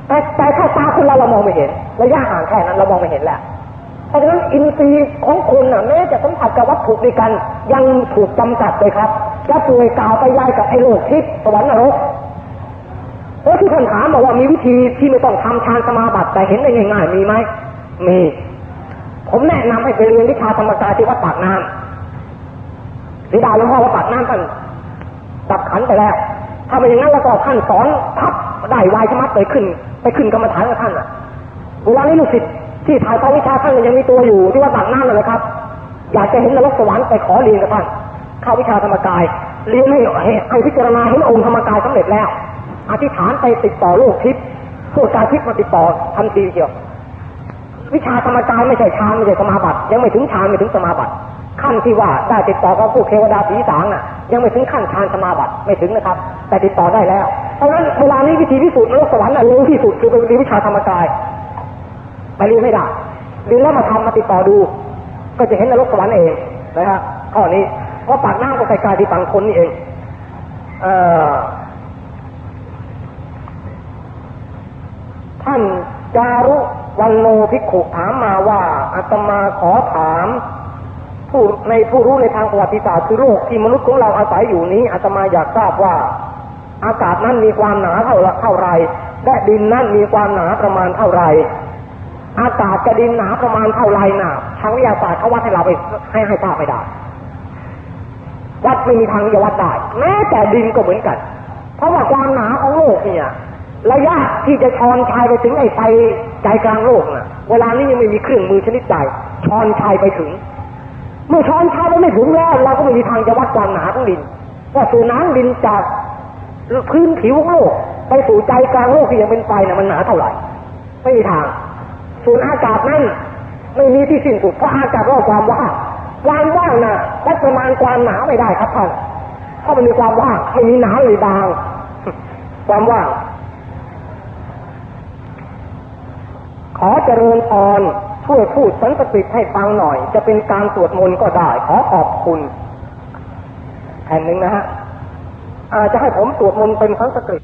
แต่แต่ถ้าตาคนเราเรามองไม่เห็นระยะห่างแค่นั้นเรามองไม่เห็นแหละเพราะฉะนั้นอินทรีย์ของคนน่ะแม้จะสัมผัสกับวัตถุด้วยกัน ยังถูกจำกัดเลยครับจะป่วยกล่าวไปยายกับไอ้โลกทิพย์สวรรค์นรกแล้วที่ท่านถามบอกว่ามีวิธีที่ไม่ต้องทำฌานสมาบัติแต่เห็นได้ง่ายๆมีไหมมี ผมแนะนำให้ไปเรียนวิชาธรรมกายที่วัดปากน้ำสีดาหลวงพ่อวัดปากน้ำท่าน ดับขันไปแล้ว ถ้าไม่อย่างนั้นแล้วก็ท่านสอนทับได้วายชมัดไปขึ้น ไปขึ้นกรรมฐานกับท่านอะเวลานี้ลูกศิษย์ที่ถ่ายทอดวิชาท่านยังมีตัวอยู่ที่วัดปากน้ำเลยครับ อยากจะเห็นนรกสวรรค์ไปขอเรียนกับท่านเข้าวิชาธรรมกายเรียนให้ให้พิจารณาเห็นองค์ธรรมกายสำเร็จแล้ว อธิษฐานไปติดต่อโลกทิพย์พวกการทิพย์มาติดต่อทันทีเดียววิชาธรรมกายไม่ใช่ฌานไม่ใช่สมาบัติยังไม่ถึงฌานไม่ถึงสมาบัติขั้นที่ว่าได้ติดต่อกับผู้เทวดาผีสางอะ ยังไม่ถึงขั้นฌานสมาบัติไม่ถึงนะครับ แต่ติดต่อได้แล้วเพราะฉะนั้นเวลานี้วิธีพิสูจน์นรกสวรรค์เร็วที่สุดคือไปเรียนวิชาธรรมกายไปเรียนไม่ได้เรียนแล้วมาทำมาติดต่อดู ก็จะเห็นนรกสวรรค์เองนะครับข้อนี้เพราะปากน้ำก็ใกล้ๆที่ฝั่งคนนี่เอง เออท่านจารุวันโนภิกขุถามมาว่าอาตมาขอถาม ผู้ในผู้รู้ในทางประวัติศาสตร์คือโลกที่มนุษย์ของเราอาศัยอยู่นี้อาตมาอยากทราบว่า อากาศนั้นมีความหนาเท่าเท่าไรและดินนั้นมีความหนาประมาณเท่าไร อากาศกับดินหนาประมาณเท่าไรน่ะทางวิทยาศาสตร์เขาวัดให้เราไปให้ให้ทราบไม่ได้วัดไม่มีทางจะวัดได้แม้แต่ดินก็เหมือนกัน เพราะว่าความหนาของโลกเนี่ย ระยะที่จะชอนชายไปถึงไอ้ไฟใจกลางโลกน่ะ เวลานี้ยังไม่มีเครื่องมือชนิดใดชอนชายไปถึง เมื่อช้อนชายไปไม่ถึงแล้ว เราก็ไม่มีทางจะวัดความหนาของดินว่าสู่น้ำดินจากพื้นผิวของโลก ไปสู่ใจกลางโลกที่ยังเป็นไฟน่ะมันหนาเท่าไหร่ ไม่มีทาง ส่วนอากาศนั้นไม่มีที่สิ้นสุดเพราะอากาศรอบความว่างความว่างน่ะวัดประมาณความหนาไม่ได้ครับท่านเพราะมันมีความว่างไม่มีหนาหรือบาง ความว่างขอเจริญพร ช่วยพูดสันสกฤตให้ฟังหน่อย จะเป็นการสวดมนต์ก็ได้ ขอขอบคุณแผ่นหนึ่งนะฮะอาจจะให้ผมสวดมนต์เป็นสันสกฤต